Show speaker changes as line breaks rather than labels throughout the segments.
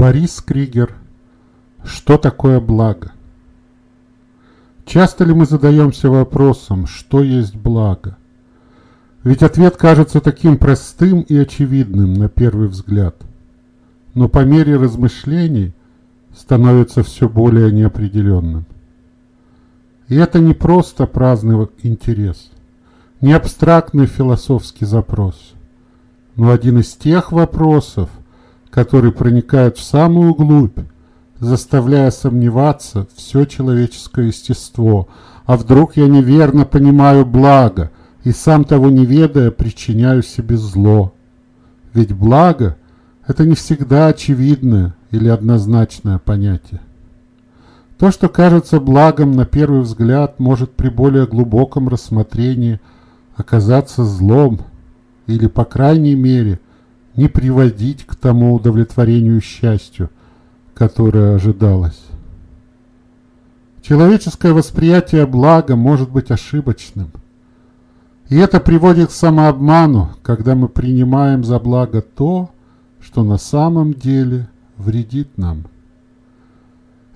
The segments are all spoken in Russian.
Борис Кригер. Что такое благо? Часто ли мы задаемся вопросом, что есть благо? Ведь ответ кажется таким простым и очевидным на первый взгляд. Но по мере размышлений становится все более неопределенным. И это не просто праздный интерес, не абстрактный философский запрос, но один из тех вопросов, который проникает в самую глубь, заставляя сомневаться все человеческое естество. А вдруг я неверно понимаю благо и сам того не ведая причиняю себе зло? Ведь благо – это не всегда очевидное или однозначное понятие. То, что кажется благом на первый взгляд, может при более глубоком рассмотрении оказаться злом или, по крайней мере, не приводить к тому удовлетворению счастью, которое ожидалось. Человеческое восприятие блага может быть ошибочным. И это приводит к самообману, когда мы принимаем за благо то, что на самом деле вредит нам.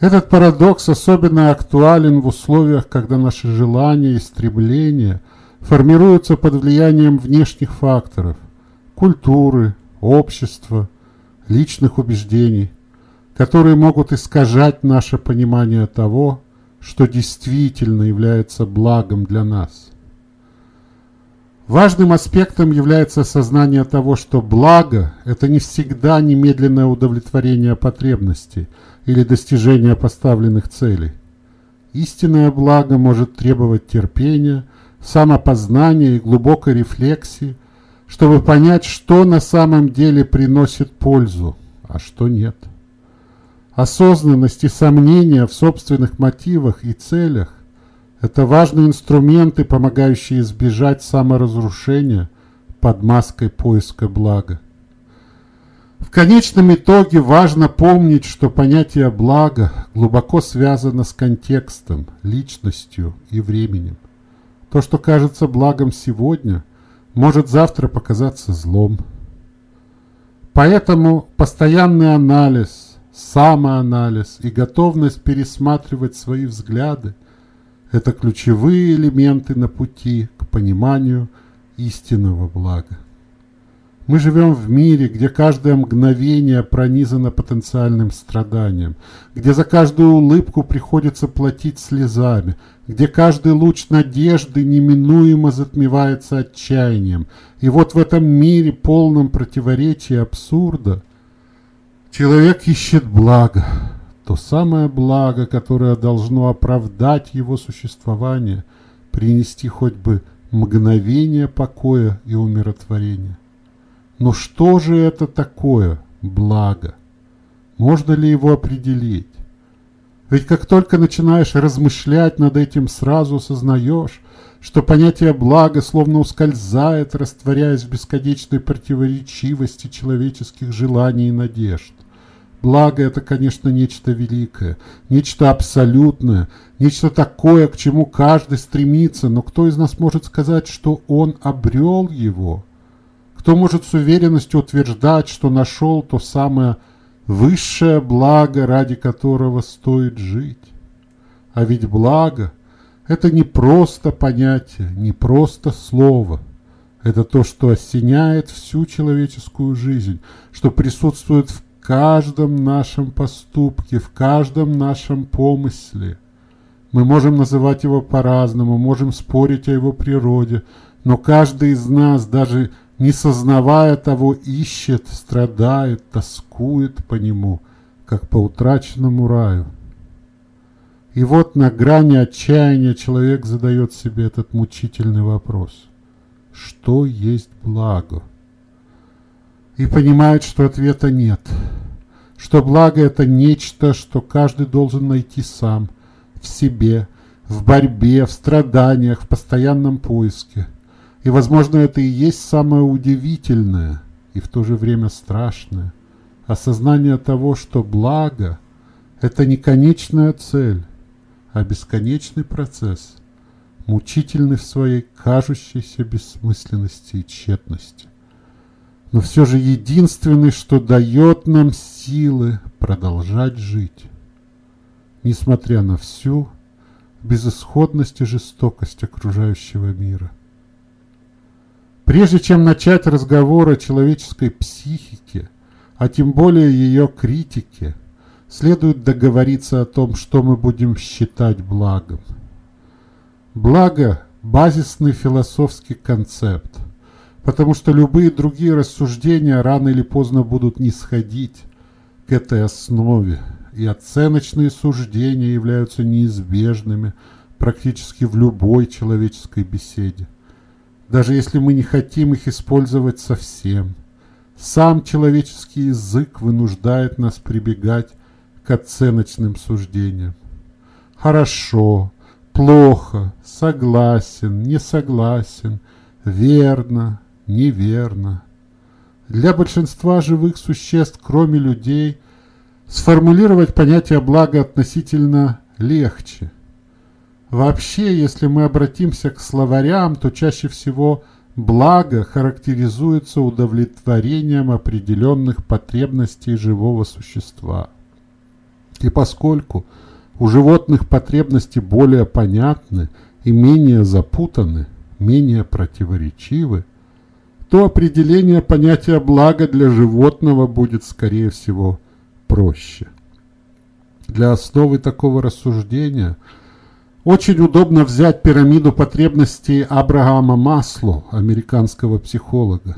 Этот парадокс особенно актуален в условиях, когда наши желания и стремления формируются под влиянием внешних факторов – культуры, общества, личных убеждений, которые могут искажать наше понимание того, что действительно является благом для нас. Важным аспектом является осознание того, что благо – это не всегда немедленное удовлетворение потребностей или достижение поставленных целей. Истинное благо может требовать терпения, самопознания и глубокой рефлексии, чтобы понять, что на самом деле приносит пользу, а что нет. Осознанность и сомнения в собственных мотивах и целях – это важные инструменты, помогающие избежать саморазрушения под маской поиска блага. В конечном итоге важно помнить, что понятие блага глубоко связано с контекстом, личностью и временем. То, что кажется благом сегодня, может завтра показаться злом. Поэтому постоянный анализ, самоанализ и готовность пересматривать свои взгляды – это ключевые элементы на пути к пониманию истинного блага. Мы живем в мире, где каждое мгновение пронизано потенциальным страданием, где за каждую улыбку приходится платить слезами, где каждый луч надежды неминуемо затмевается отчаянием. И вот в этом мире, полном противоречия абсурда, человек ищет благо, то самое благо, которое должно оправдать его существование, принести хоть бы мгновение покоя и умиротворения. Но что же это такое благо? Можно ли его определить? Ведь как только начинаешь размышлять над этим, сразу осознаешь, что понятие блага словно ускользает, растворяясь в бесконечной противоречивости человеческих желаний и надежд. Благо – это, конечно, нечто великое, нечто абсолютное, нечто такое, к чему каждый стремится, но кто из нас может сказать, что он обрел его – кто может с уверенностью утверждать, что нашел то самое высшее благо, ради которого стоит жить? А ведь благо – это не просто понятие, не просто слово. Это то, что осеняет всю человеческую жизнь, что присутствует в каждом нашем поступке, в каждом нашем помысле. Мы можем называть его по-разному, можем спорить о его природе, но каждый из нас, даже не сознавая того, ищет, страдает, тоскует по нему, как по утраченному раю. И вот на грани отчаяния человек задает себе этот мучительный вопрос. Что есть благо? И понимает, что ответа нет. Что благо это нечто, что каждый должен найти сам, в себе, в борьбе, в страданиях, в постоянном поиске – и, возможно, это и есть самое удивительное и в то же время страшное осознание того, что благо – это не конечная цель, а бесконечный процесс, мучительный в своей кажущейся бессмысленности и тщетности. но все же единственный, что дает нам силы продолжать жить, несмотря на всю безысходность и жестокость окружающего мира. Прежде чем начать разговор о человеческой психике, а тем более ее критике, следует договориться о том, что мы будем считать благом. Благо – базисный философский концепт, потому что любые другие рассуждения рано или поздно будут не сходить к этой основе, и оценочные суждения являются неизбежными практически в любой человеческой беседе, даже если мы не хотим их использовать совсем. Сам человеческий язык вынуждает нас прибегать к оценочным суждениям. Хорошо, плохо, согласен, не согласен, верно, неверно. Для большинства живых существ, кроме людей, сформулировать понятие блага относительно легче. Вообще, если мы обратимся к словарям, то чаще всего благо характеризуется удовлетворением определенных потребностей живого существа. И поскольку у животных потребности более понятны и менее запутаны, менее противоречивы, то определение понятия блага для животного будет, скорее всего, проще. Для основы такого рассуждения очень удобно взять пирамиду потребностей Абрахама Масло, американского психолога,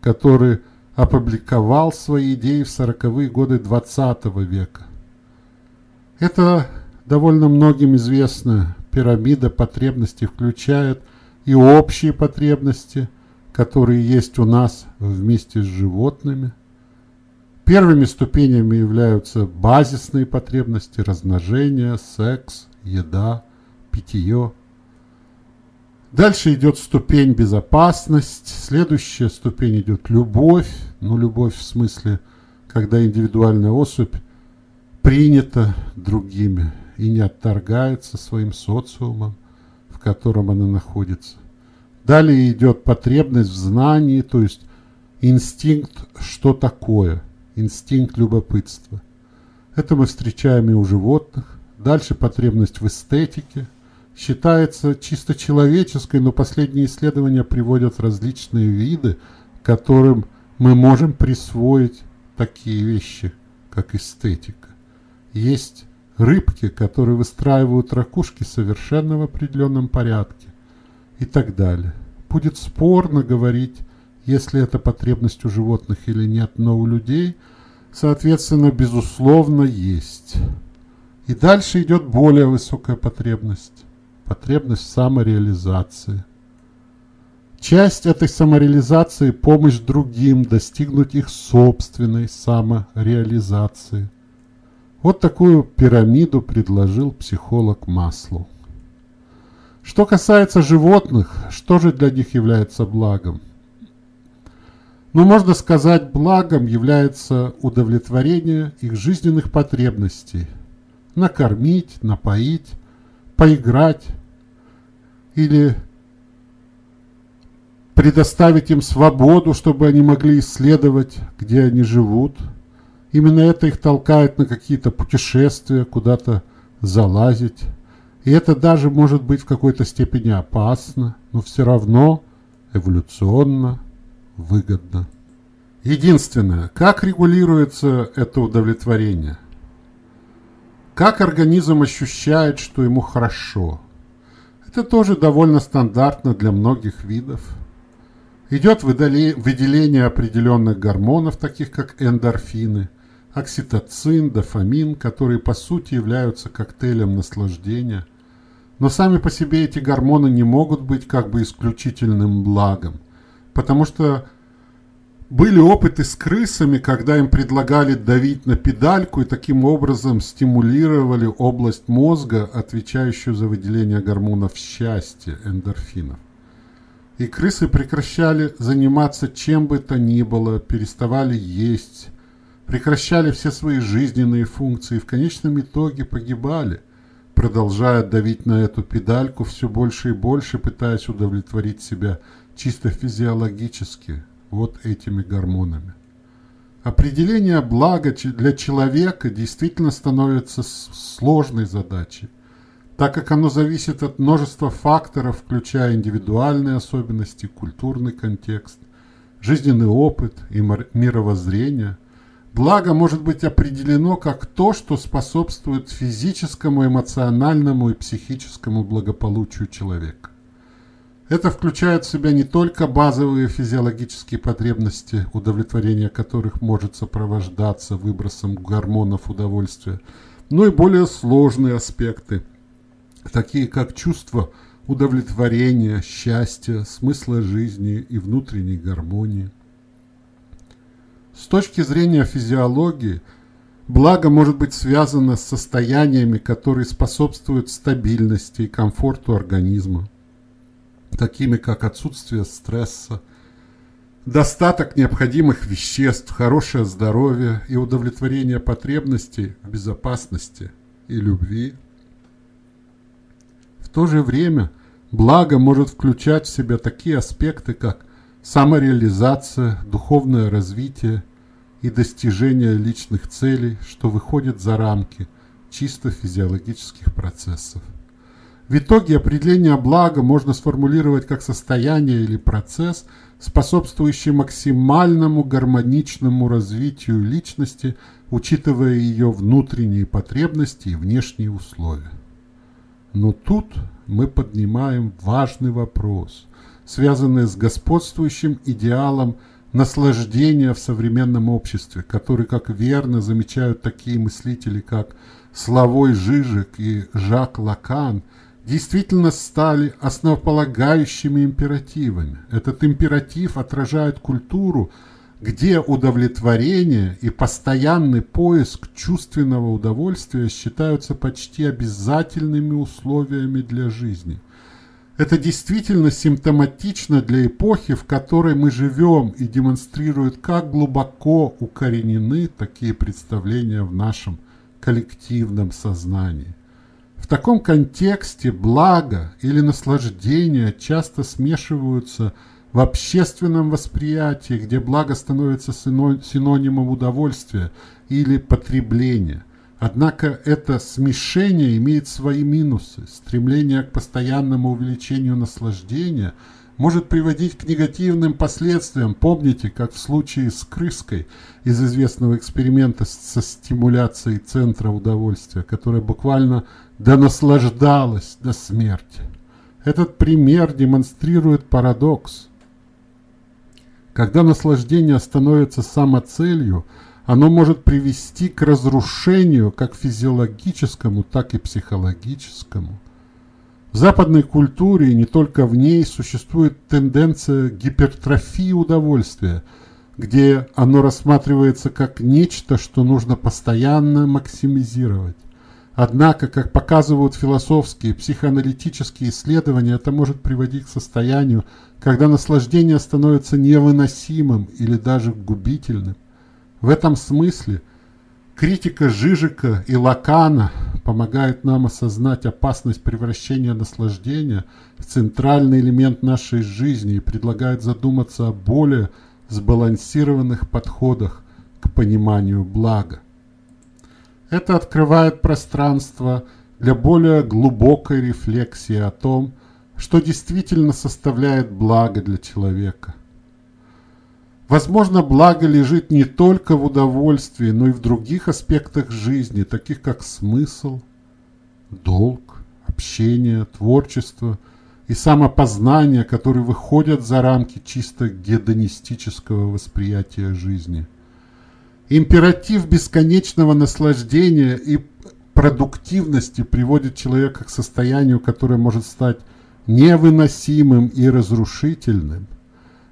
который опубликовал свои идеи в 40-е годы 20 века. Это довольно многим известная пирамида потребностей включает и общие потребности – которые есть у нас вместе с животными. Первыми ступенями являются базисные потребности, размножение, секс, еда, питье. Дальше идет ступень безопасность, следующая ступень идет любовь, ну любовь в смысле, когда индивидуальная особь принята другими и не отторгается своим социумом, в котором она находится. Далее идет потребность в знании, то есть инстинкт «что такое?», инстинкт любопытства. Это мы встречаем и у животных. Дальше потребность в эстетике. Считается чисто человеческой, но последние исследования приводят различные виды, которым мы можем присвоить такие вещи, как эстетика. Есть рыбки, которые выстраивают ракушки совершенно в определенном порядке и так далее. Будет спорно говорить, если это потребность у животных или нет, но у людей, соответственно, безусловно, есть. И дальше идет более высокая потребность. Потребность самореализации. Часть этой самореализации – помощь другим достигнуть их собственной самореализации. Вот такую пирамиду предложил психолог Маслоу. Что касается животных, что же для них является благом? Ну, можно сказать, благом является удовлетворение их жизненных потребностей. Накормить, напоить, поиграть или предоставить им свободу, чтобы они могли исследовать, где они живут. Именно это их толкает на какие-то путешествия, куда-то залазить. И это даже может быть в какой-то степени опасно, но все равно эволюционно выгодно. Единственное, как регулируется это удовлетворение? Как организм ощущает, что ему хорошо? Это тоже довольно стандартно для многих видов. Идет выделение определенных гормонов, таких как эндорфины – окситоцин, дофамин, которые по сути являются коктейлем наслаждения. Но сами по себе эти гормоны не могут быть как бы исключительным благом, потому что были опыты с крысами, когда им предлагали давить на педальку и таким образом стимулировали область мозга, отвечающую за выделение гормонов счастья, эндорфинов. И крысы прекращали заниматься чем бы то ни было, переставали есть, прекращали все свои жизненные функции и в конечном итоге погибали, продолжая давить на эту педальку все больше и больше, пытаясь удовлетворить себя чисто физиологически, вот этими гормонами. Определение блага для человека действительно становится сложной задачей, так как оно зависит от множества факторов, включая индивидуальные особенности, культурный контекст, жизненный опыт и мировоззрение. Благо может быть определено как то, что способствует физическому, эмоциональному и психическому благополучию человека. Это включает в себя не только базовые физиологические потребности, удовлетворение которых может сопровождаться выбросом гормонов удовольствия, но и более сложные аспекты, такие как чувство удовлетворения, счастья, смысла жизни и внутренней гармонии. С точки зрения физиологии, благо может быть связано с состояниями, которые способствуют стабильности и комфорту организма такими как отсутствие стресса, достаток необходимых веществ, хорошее здоровье и удовлетворение потребностей в безопасности и любви. В то же время благо может включать в себя такие аспекты, как самореализация, духовное развитие и достижение личных целей, что выходит за рамки чисто физиологических процессов. В итоге определение блага можно сформулировать как состояние или процесс, способствующий максимальному гармоничному развитию личности, учитывая ее внутренние потребности и внешние условия. Но тут мы поднимаем важный вопрос, связанный с господствующим идеалом наслаждения в современном обществе, который, как верно замечают такие мыслители, как Славой Жижик и Жак Лакан – действительно стали основополагающими императивами. Этот императив отражает культуру, где удовлетворение и постоянный поиск чувственного удовольствия считаются почти обязательными условиями для жизни. Это действительно симптоматично для эпохи, в которой мы живем и демонстрирует, как глубоко укоренены такие представления в нашем коллективном сознании. Таком контексте благо или наслаждение часто смешиваются в общественном восприятии, где благо становится синонимом удовольствия или потребления. Однако это смешение имеет свои минусы. Стремление к постоянному увеличению наслаждения – может приводить к негативным последствиям. Помните, как в случае с крыской из известного эксперимента со стимуляцией центра удовольствия, которая буквально донаслаждалась до смерти. Этот пример демонстрирует парадокс. Когда наслаждение становится самоцелью, оно может привести к разрушению как физиологическому, так и психологическому – в западной культуре и не только в ней существует тенденция гипертрофии удовольствия, где оно рассматривается как нечто, что нужно постоянно максимизировать. Однако, как показывают философские психоаналитические исследования, это может приводить к состоянию, когда наслаждение становится невыносимым или даже губительным. В этом смысле критика Жижика и Лакана помогает нам осознать опасность превращения наслаждения в центральный элемент нашей жизни и предлагает задуматься о более сбалансированных подходах к пониманию блага. Это открывает пространство для более глубокой рефлексии о том, что действительно составляет благо для человека. Возможно, благо лежит не только в удовольствии, но и в других аспектах жизни, таких как смысл, долг, общение, творчество и самопознание, которые выходят за рамки чисто гедонистического восприятия жизни. Императив бесконечного наслаждения и продуктивности приводит человека к состоянию, которое может стать невыносимым и разрушительным –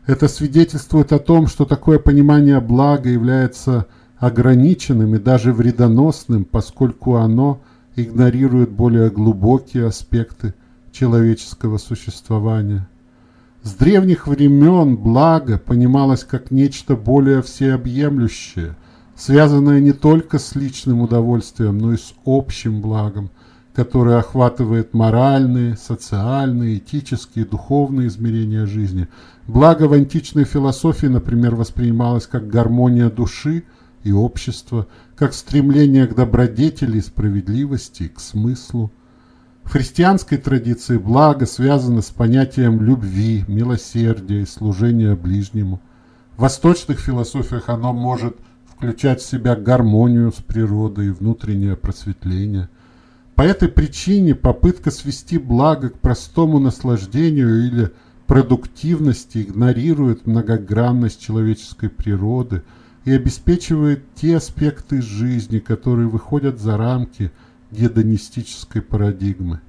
это свидетельствует о том, что такое понимание блага является ограниченным и даже вредоносным, поскольку оно игнорирует более глубокие аспекты человеческого существования. С древних времен благо понималось как нечто более всеобъемлющее, связанное не только с личным удовольствием, но и с общим благом, которое охватывает моральные, социальные, этические, духовные измерения жизни. Благо в античной философии, например, воспринималось как гармония души и общества, как стремление к добродетели и справедливости, к смыслу. В христианской традиции благо связано с понятием любви, милосердия и служения ближнему. В восточных философиях оно может включать в себя гармонию с природой и внутреннее просветление – по этой причине попытка свести благо к простому наслаждению или продуктивности игнорирует многогранность человеческой природы и обеспечивает те аспекты жизни, которые выходят за рамки гедонистической парадигмы.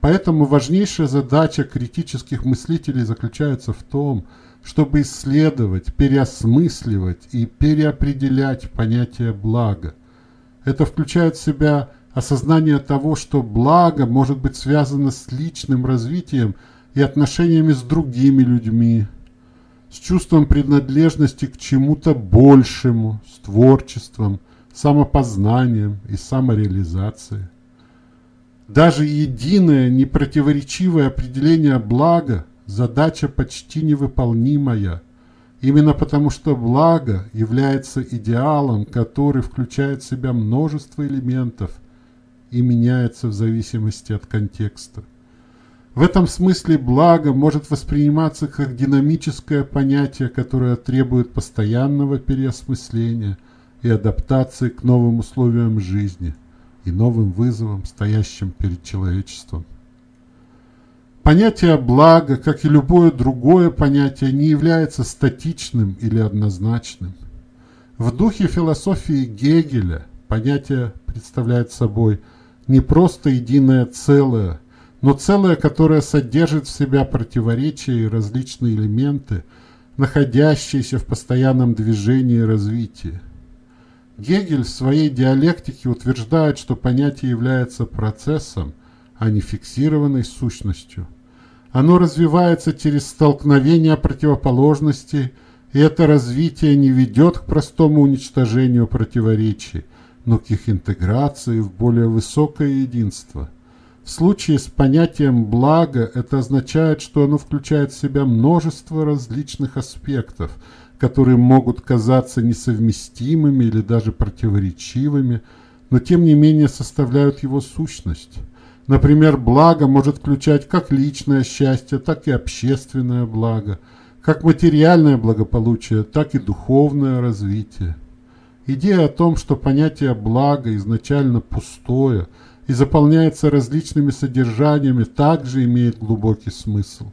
Поэтому важнейшая задача критических мыслителей заключается в том, чтобы исследовать, переосмысливать и переопределять понятие блага. Это включает в себя осознание того, что благо может быть связано с личным развитием и отношениями с другими людьми, с чувством принадлежности к чему-то большему, с творчеством, самопознанием и самореализацией. Даже единое непротиворечивое определение блага – задача почти невыполнимая, именно потому что благо является идеалом, который включает в себя множество элементов – и меняется в зависимости от контекста. В этом смысле благо может восприниматься как динамическое понятие, которое требует постоянного переосмысления и адаптации к новым условиям жизни и новым вызовам, стоящим перед человечеством. Понятие блага, как и любое другое понятие, не является статичным или однозначным. В духе философии Гегеля понятие представляет собой – не просто единое целое, но целое, которое содержит в себя противоречия и различные элементы, находящиеся в постоянном движении и развитии. Гегель в своей диалектике утверждает, что понятие является процессом, а не фиксированной сущностью. Оно развивается через столкновение противоположностей, и это развитие не ведет к простому уничтожению противоречий, но к их интеграции в более высокое единство. В случае с понятием «благо» это означает, что оно включает в себя множество различных аспектов, которые могут казаться несовместимыми или даже противоречивыми, но тем не менее составляют его сущность. Например, благо может включать как личное счастье, так и общественное благо, как материальное благополучие, так и духовное развитие. Идея о том, что понятие блага изначально пустое и заполняется различными содержаниями, также имеет глубокий смысл.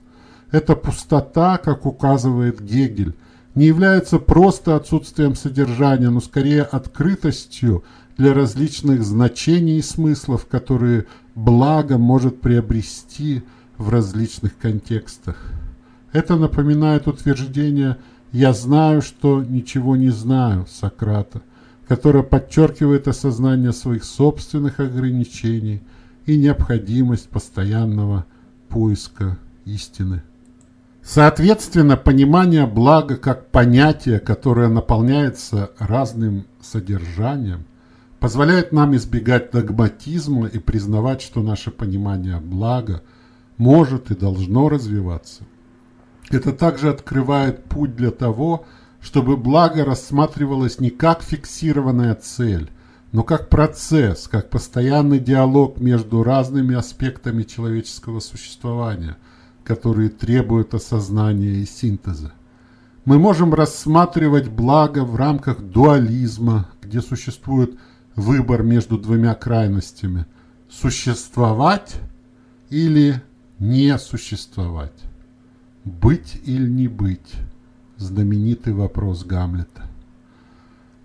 Эта пустота, как указывает Гегель, не является просто отсутствием содержания, но скорее открытостью для различных значений и смыслов, которые благо может приобрести в различных контекстах. Это напоминает утверждение «я знаю, что ничего не знаю» Сократа, которое подчеркивает осознание своих собственных ограничений и необходимость постоянного поиска истины. Соответственно, понимание блага как понятия, которое наполняется разным содержанием, позволяет нам избегать догматизма и признавать, что наше понимание блага может и должно развиваться. Это также открывает путь для того, чтобы благо рассматривалось не как фиксированная цель, но как процесс, как постоянный диалог между разными аспектами человеческого существования, которые требуют осознания и синтеза. Мы можем рассматривать благо в рамках дуализма, где существует выбор между двумя крайностями – существовать или не существовать быть или не быть знаменитый вопрос Гамлета.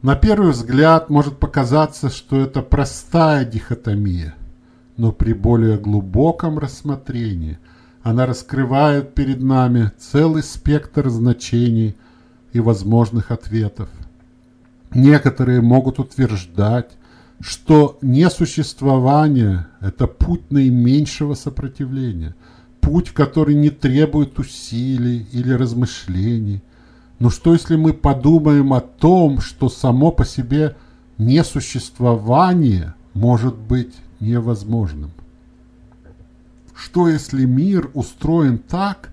На первый взгляд может показаться, что это простая дихотомия, но при более глубоком рассмотрении она раскрывает перед нами целый спектр значений и возможных ответов. Некоторые могут утверждать, что несуществование – это путь наименьшего сопротивления – путь, который не требует усилий или размышлений. Но что если мы подумаем о том, что само по себе несуществование может быть невозможным? что если мир устроен так,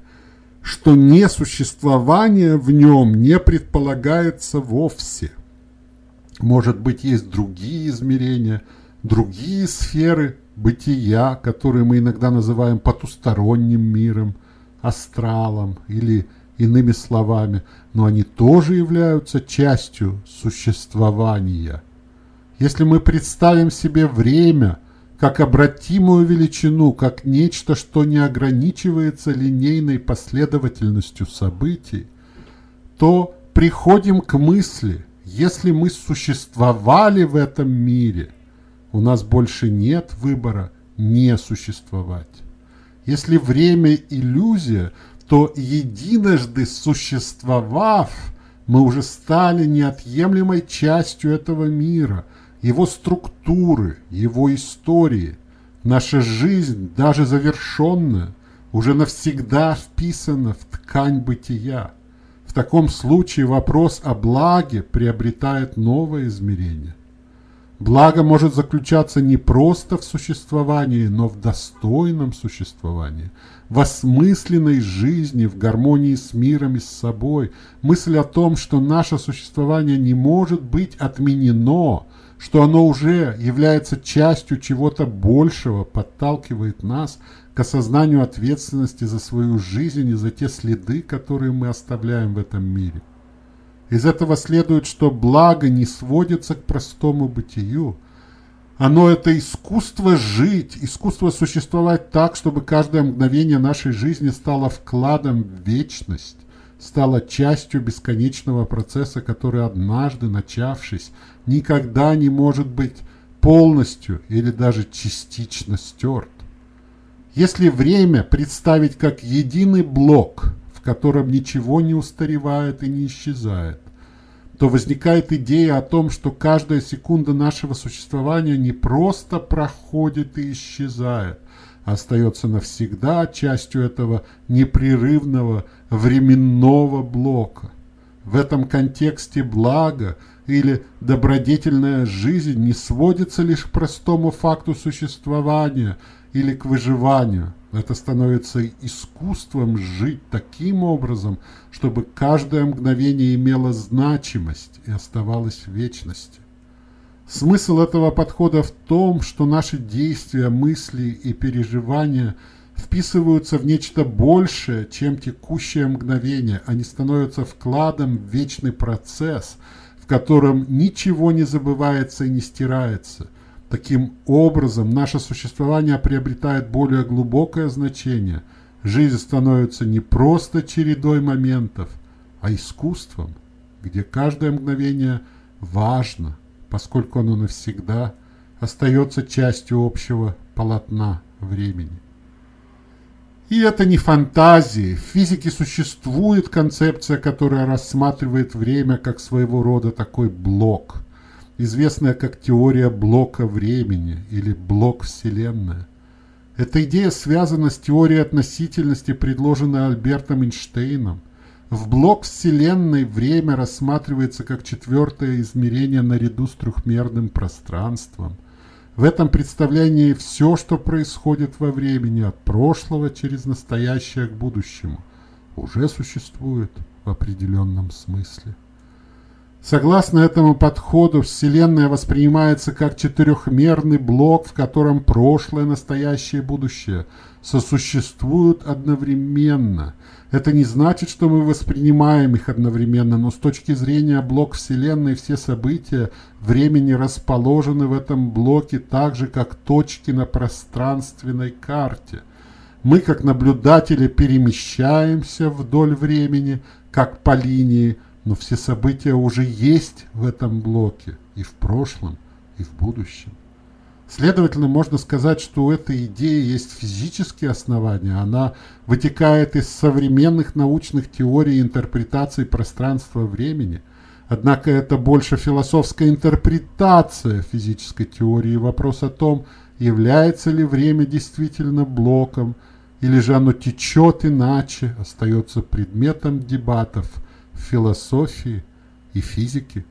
что несуществование в нем не предполагается вовсе? Может быть, есть другие измерения, другие сферы бытия, которые мы иногда называем потусторонним миром, астралом или иными словами, но они тоже являются частью существования. Если мы представим себе время как обратимую величину, как нечто, что не ограничивается линейной последовательностью событий, то приходим к мысли, если мы существовали в этом мире, у нас больше нет выбора не существовать. Если время – иллюзия, то единожды существовав, мы уже стали неотъемлемой частью этого мира, его структуры, его истории. Наша жизнь, даже завершенная, уже навсегда вписана в ткань бытия. В таком случае вопрос о благе приобретает новое измерение. Благо может заключаться не просто в существовании, но в достойном существовании, в осмысленной жизни, в гармонии с миром и с собой. Мысль о том, что наше существование не может быть отменено, что оно уже является частью чего-то большего, подталкивает нас осознанию ответственности за свою жизнь и за те следы, которые мы оставляем в этом мире. Из этого следует, что благо не сводится к простому бытию. Оно – это искусство жить, искусство существовать так, чтобы каждое мгновение нашей жизни стало вкладом в вечность, стало частью бесконечного процесса, который однажды, начавшись, никогда не может быть полностью или даже частично стерт. Если время представить как единый блок – в котором ничего не устаревает и не исчезает, то возникает идея о том, что каждая секунда нашего существования не просто проходит и исчезает, а остается навсегда частью этого непрерывного временного блока. В этом контексте благо или добродетельная жизнь не сводится лишь к простому факту существования или к выживанию – это становится искусством жить таким образом, чтобы каждое мгновение имело значимость и оставалось в вечности. Смысл этого подхода в том, что наши действия, мысли и переживания вписываются в нечто большее, чем текущее мгновение. Они становятся вкладом в вечный процесс, в котором ничего не забывается и не стирается – Таким образом, наше существование приобретает более глубокое значение. Жизнь становится не просто чередой моментов, а искусством, где каждое мгновение важно, поскольку оно навсегда остается частью общего полотна времени. И это не фантазии. В физике существует концепция, которая рассматривает время как своего рода такой блок – известная как теория блока времени или блок Вселенная. Эта идея связана с теорией относительности, предложенной Альбертом Эйнштейном. В блок Вселенной время рассматривается как четвертое измерение наряду с трехмерным пространством. В этом представлении все, что происходит во времени, от прошлого через настоящее к будущему, уже существует в определенном смысле. Согласно этому подходу, Вселенная воспринимается как четырехмерный блок, в котором прошлое, настоящее и будущее сосуществуют одновременно. Это не значит, что мы воспринимаем их одновременно, но с точки зрения блок Вселенной все события времени расположены в этом блоке так же, как точки на пространственной карте. Мы, как наблюдатели, перемещаемся вдоль времени, как по линии, но все события уже есть в этом блоке и в прошлом, и в будущем. Следовательно, можно сказать, что у этой идеи есть физические основания. Она вытекает из современных научных теорий интерпретации пространства-времени. Однако это больше философская интерпретация физической теории. Вопрос о том, является ли время действительно блоком, или же оно течет иначе, остается предметом дебатов – философии и физики.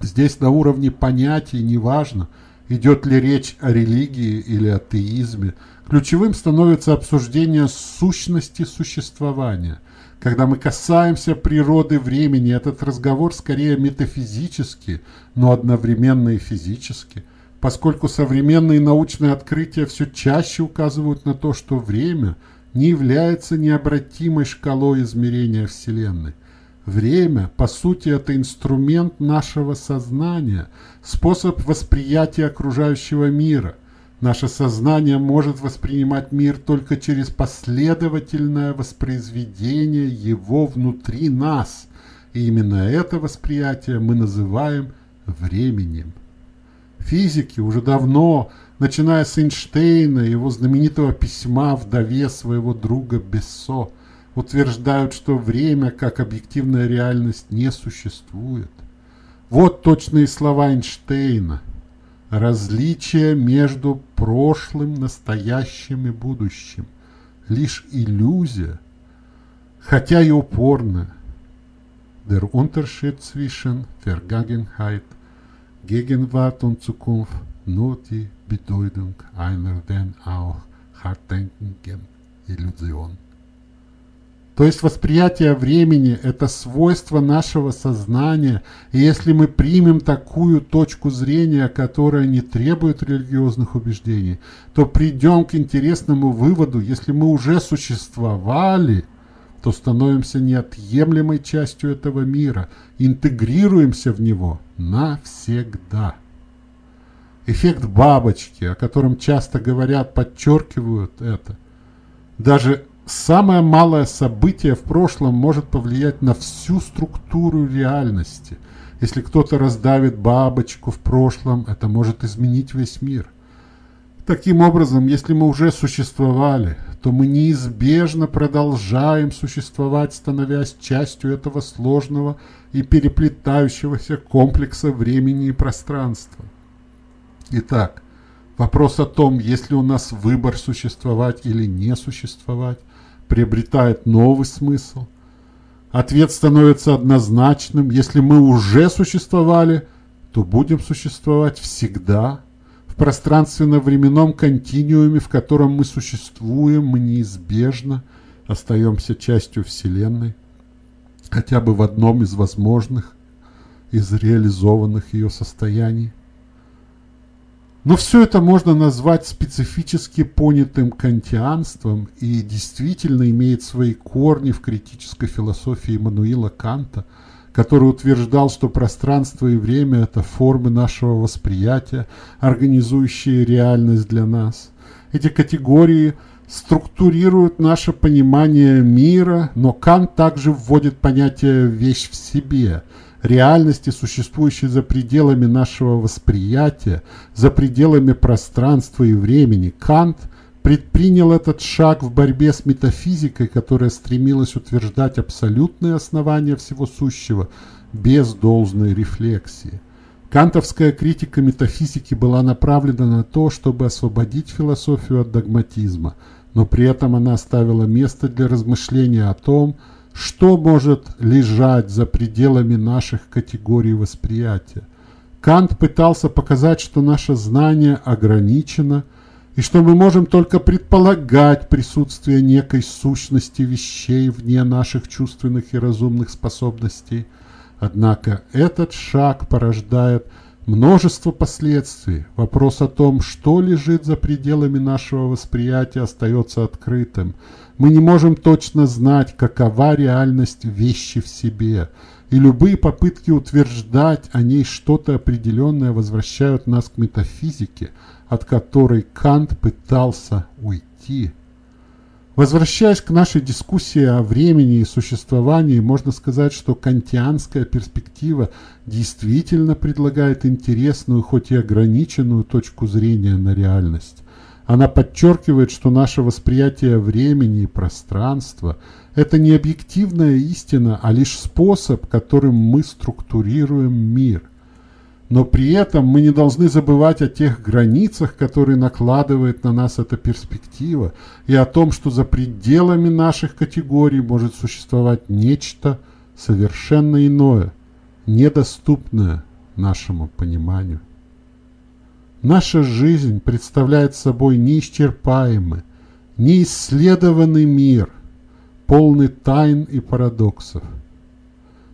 Здесь на уровне понятий неважно, идет ли речь о религии или атеизме, ключевым становится обсуждение сущности существования. Когда мы касаемся природы времени, этот разговор скорее метафизический, но одновременно и физический, поскольку современные научные открытия все чаще указывают на то, что время не является необратимой шкалой измерения Вселенной. Время, по сути, это инструмент нашего сознания, способ восприятия окружающего мира. Наше сознание может воспринимать мир только через последовательное воспроизведение его внутри нас. И именно это восприятие мы называем временем. Физики уже давно, начиная с Эйнштейна и его знаменитого письма вдове своего друга Бессо, утверждают, что время как объективная реальность не существует. Вот точные слова Эйнштейна. Различие между прошлым, настоящим и будущим. Лишь иллюзия, хотя и упорная. Der Unterschied zwischen Vergangenheit, Gegenwart und Zukunft nur die Bedeutung einer denn auch hartdenkigen Illusion. То есть восприятие времени – это свойство нашего сознания, и если мы примем такую точку зрения, которая не требует религиозных убеждений, то придем к интересному выводу, если мы уже существовали, то становимся неотъемлемой частью этого мира, интегрируемся в него навсегда. Эффект бабочки, о котором часто говорят, подчеркивают это. Даже Самое малое событие в прошлом может повлиять на всю структуру реальности. Если кто-то раздавит бабочку в прошлом, это может изменить весь мир. Таким образом, если мы уже существовали, то мы неизбежно продолжаем существовать, становясь частью этого сложного и переплетающегося комплекса времени и пространства. Итак, вопрос о том, есть ли у нас выбор существовать или не существовать, приобретает новый смысл. Ответ становится однозначным. Если мы уже существовали, то будем существовать всегда. В пространственно-временном континууме, в котором мы существуем, мы неизбежно остаемся частью Вселенной, хотя бы в одном из возможных, из реализованных ее состояний. Но все это можно назвать специфически понятым кантианством и действительно имеет свои корни в критической философии Мануила Канта, который утверждал, что пространство и время – это формы нашего восприятия, организующие реальность для нас. Эти категории структурируют наше понимание мира, но Кант также вводит понятие «вещь в себе», реальности, существующей за пределами нашего восприятия, за пределами пространства и времени. Кант предпринял этот шаг в борьбе с метафизикой, которая стремилась утверждать абсолютные основания всего сущего без должной рефлексии. Кантовская критика метафизики была направлена на то, чтобы освободить философию от догматизма, но при этом она оставила место для размышления о том, что может лежать за пределами наших категорий восприятия. Кант пытался показать, что наше знание ограничено, и что мы можем только предполагать присутствие некой сущности вещей вне наших чувственных и разумных способностей. Однако этот шаг порождает множество последствий. Вопрос о том, что лежит за пределами нашего восприятия, остается открытым – мы не можем точно знать, какова реальность вещи в себе, и любые попытки утверждать о ней что-то определенное возвращают нас к метафизике, от которой Кант пытался уйти. Возвращаясь к нашей дискуссии о времени и существовании, можно сказать, что кантианская перспектива действительно предлагает интересную, хоть и ограниченную точку зрения на реальность. Она подчеркивает, что наше восприятие времени и пространства – это не объективная истина, а лишь способ, которым мы структурируем мир. Но при этом мы не должны забывать о тех границах, которые накладывает на нас эта перспектива, и о том, что за пределами наших категорий может существовать нечто совершенно иное, недоступное нашему пониманию. Наша жизнь представляет собой неисчерпаемый, неисследованный мир, полный тайн и парадоксов.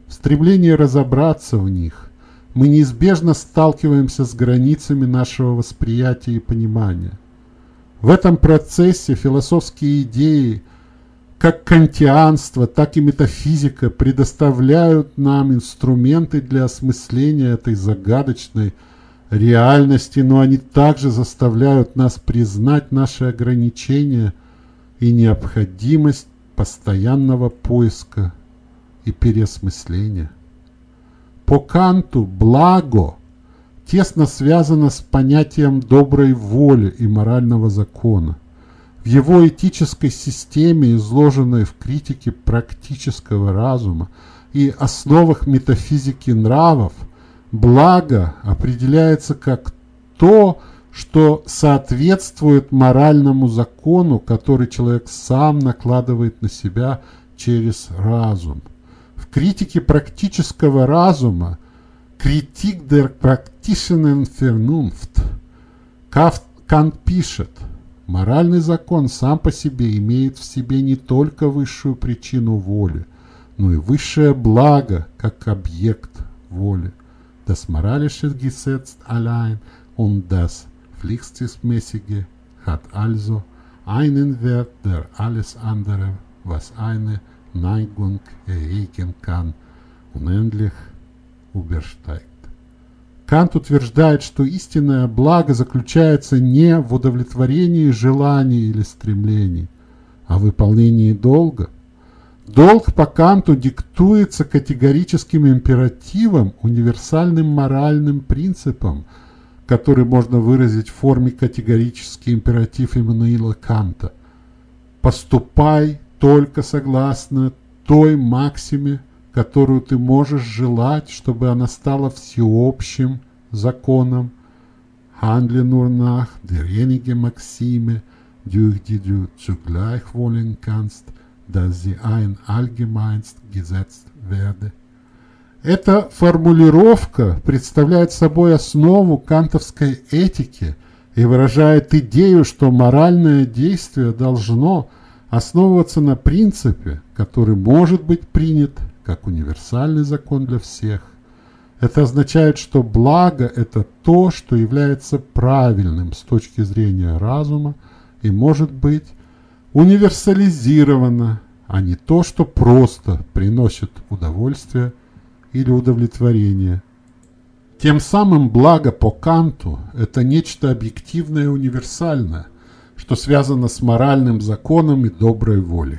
В стремлении разобраться в них мы неизбежно сталкиваемся с границами нашего восприятия и понимания. В этом процессе философские идеи, как кантианство, так и метафизика предоставляют нам инструменты для осмысления этой загадочной реальности, но они также заставляют нас признать наши ограничения и необходимость постоянного поиска и переосмысления. По Канту благо тесно связано с понятием доброй воли и морального закона. В его этической системе, изложенной в критике практического разума и основах метафизики нравов, благо определяется как то, что соответствует моральному закону, который человек сам накладывает на себя через разум. В критике практического разума «Kritik der praktischen Vernunft» Кант пишет, моральный закон сам по себе имеет в себе не только высшую причину воли, но и высшее благо как объект воли. Das moralische Gesetz allein und das Pflichtmäßige hat also einen Wert, der alles andere, was eine Neigung erregen kann, unendlich übersteigt. Кант утверждает, что истинное благо заключается не в удовлетворении желаний или стремлений, а в выполнении долга. Долг по Канту диктуется категорическим императивом, универсальным моральным принципом – который можно выразить в форме категорический императив Иммануила Канта. Поступай только согласно той максиме, которую ты можешь желать, чтобы она стала всеобщим законом. Handle nur nach derjenige Maxime, durch die du zugleich wollen kannst, dass sie ein allgemeinst gesetzt werde. Эта формулировка представляет собой основу кантовской этики и выражает идею, что моральное действие должно основываться на принципе, который может быть принят как универсальный закон для всех. Это означает, что благо – это то, что является правильным с точки зрения разума и может быть универсализировано, а не то, что просто приносит удовольствие – или удовлетворение. Тем самым благо по Канту – это нечто объективное и универсальное, что связано с моральным законом и доброй волей.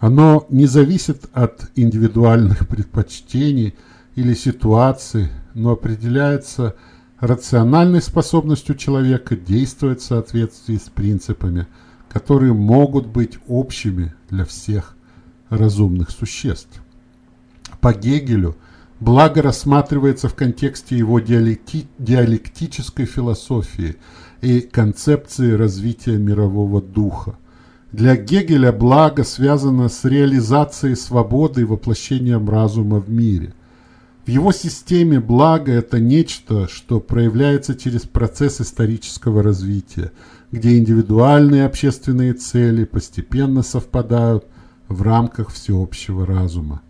Оно не зависит от индивидуальных предпочтений или ситуации, но определяется рациональной способностью человека действовать в соответствии с принципами, которые могут быть общими для всех разумных существ. По Гегелю благо рассматривается в контексте его диалекти диалектической философии и концепции развития мирового духа. Для Гегеля благо связано с реализацией свободы и воплощением разума в мире. В его системе благо – это нечто, что проявляется через процесс исторического развития, где индивидуальные общественные цели постепенно совпадают в рамках всеобщего разума.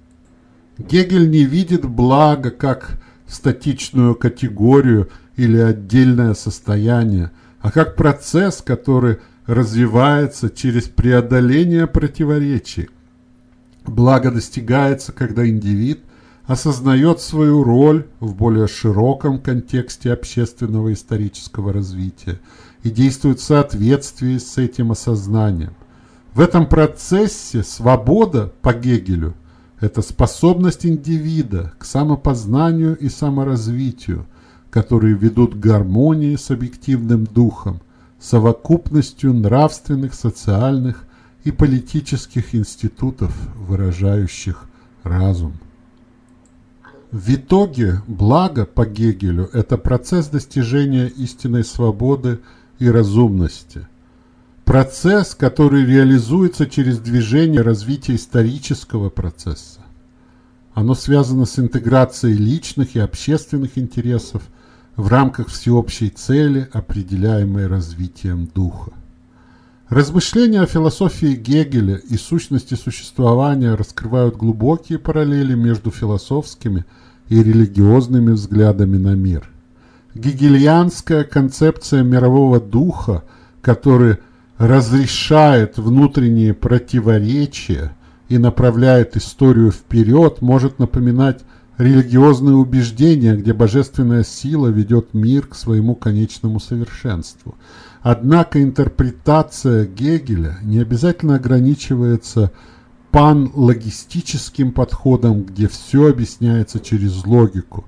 Гегель не видит блага как статичную категорию или отдельное состояние, а как процесс, который развивается через преодоление противоречий. Благо достигается, когда индивид осознает свою роль в более широком контексте общественного исторического развития и действует в соответствии с этим осознанием. В этом процессе свобода по Гегелю – это способность индивида к самопознанию и саморазвитию, которые ведут к гармонии с объективным духом, совокупностью нравственных, социальных и политических институтов, выражающих разум. В итоге благо по Гегелю – это процесс достижения истинной свободы и разумности – Процесс, который реализуется через движение развития исторического процесса. Оно связано с интеграцией личных и общественных интересов в рамках всеобщей цели, определяемой развитием духа. Размышления о философии Гегеля и сущности существования раскрывают глубокие параллели между философскими и религиозными взглядами на мир. Гегельянская концепция мирового духа, который разрешает внутренние противоречия и направляет историю вперед, может напоминать религиозные убеждения, где божественная сила ведет мир к своему конечному совершенству. Однако интерпретация Гегеля не обязательно ограничивается панлогистическим подходом, где все объясняется через логику.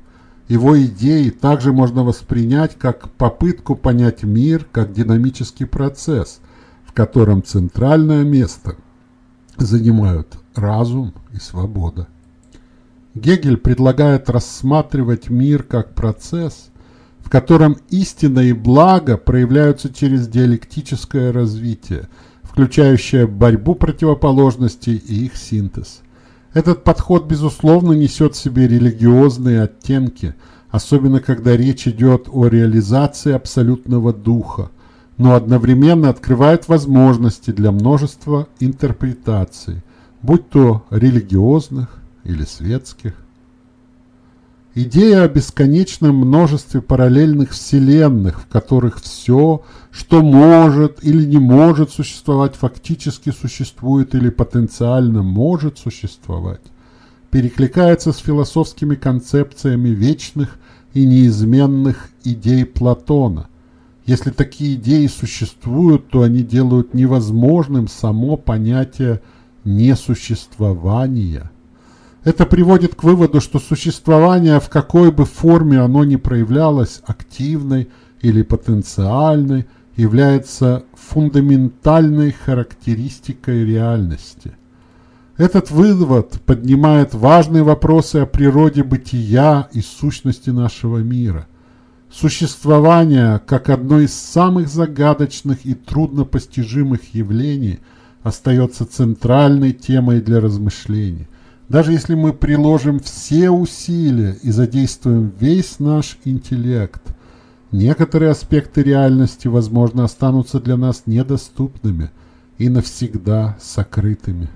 Его идеи также можно воспринять как попытку понять мир как динамический процесс, в котором центральное место занимают разум и свобода. Гегель предлагает рассматривать мир как процесс, в котором истина и благо проявляются через диалектическое развитие, включающее борьбу противоположностей и их синтез. Этот подход, безусловно, несет в себе религиозные оттенки, особенно когда речь идет о реализации абсолютного духа, но одновременно открывает возможности для множества интерпретаций, будь то религиозных, или светских. Идея о бесконечном множестве параллельных вселенных, в которых все, что может или не может существовать, фактически существует или потенциально может существовать, перекликается с философскими концепциями вечных и неизменных идей Платона. Если такие идеи существуют, то они делают невозможным само понятие несуществования – это приводит к выводу, что существование в какой бы форме оно ни проявлялось, активной или потенциальной, является фундаментальной характеристикой реальности. Этот вывод поднимает важные вопросы о природе бытия и сущности нашего мира. Существование, как одно из самых загадочных и труднопостижимых явлений, остается центральной темой для размышлений. Даже если мы приложим все усилия и задействуем весь наш интеллект, некоторые аспекты реальности, возможно, останутся для нас недоступными и навсегда сокрытыми.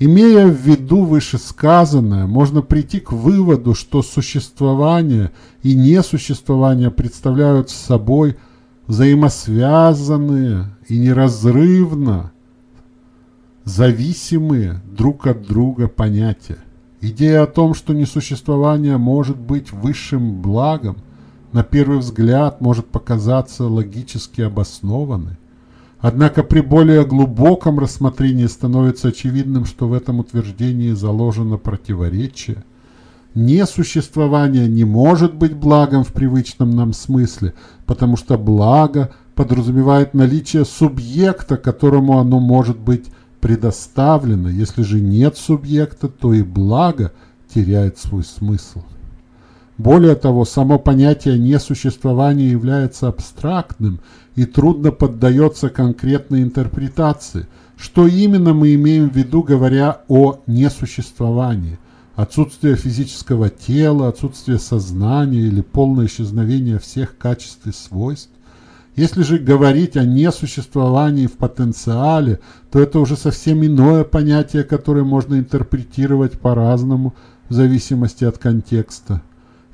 Имея в виду вышесказанное, можно прийти к выводу, что существование и несуществование представляют собой взаимосвязанные и неразрывно зависимые друг от друга понятия. Идея о том, что несуществование может быть высшим благом, на первый взгляд может показаться логически обоснованной. Однако при более глубоком рассмотрении становится очевидным, что в этом утверждении заложено противоречие. Несуществование не может быть благом в привычном нам смысле, потому что благо подразумевает наличие субъекта, которому оно может быть предоставлено, если же нет субъекта, то и благо теряет свой смысл. Более того, само понятие несуществования является абстрактным и трудно поддается конкретной интерпретации. Что именно мы имеем в виду, говоря о несуществовании? Отсутствие физического тела, отсутствие сознания или полное исчезновение всех качеств и свойств? Если же говорить о несуществовании в потенциале, то это уже совсем иное понятие, которое можно интерпретировать по-разному в зависимости от контекста.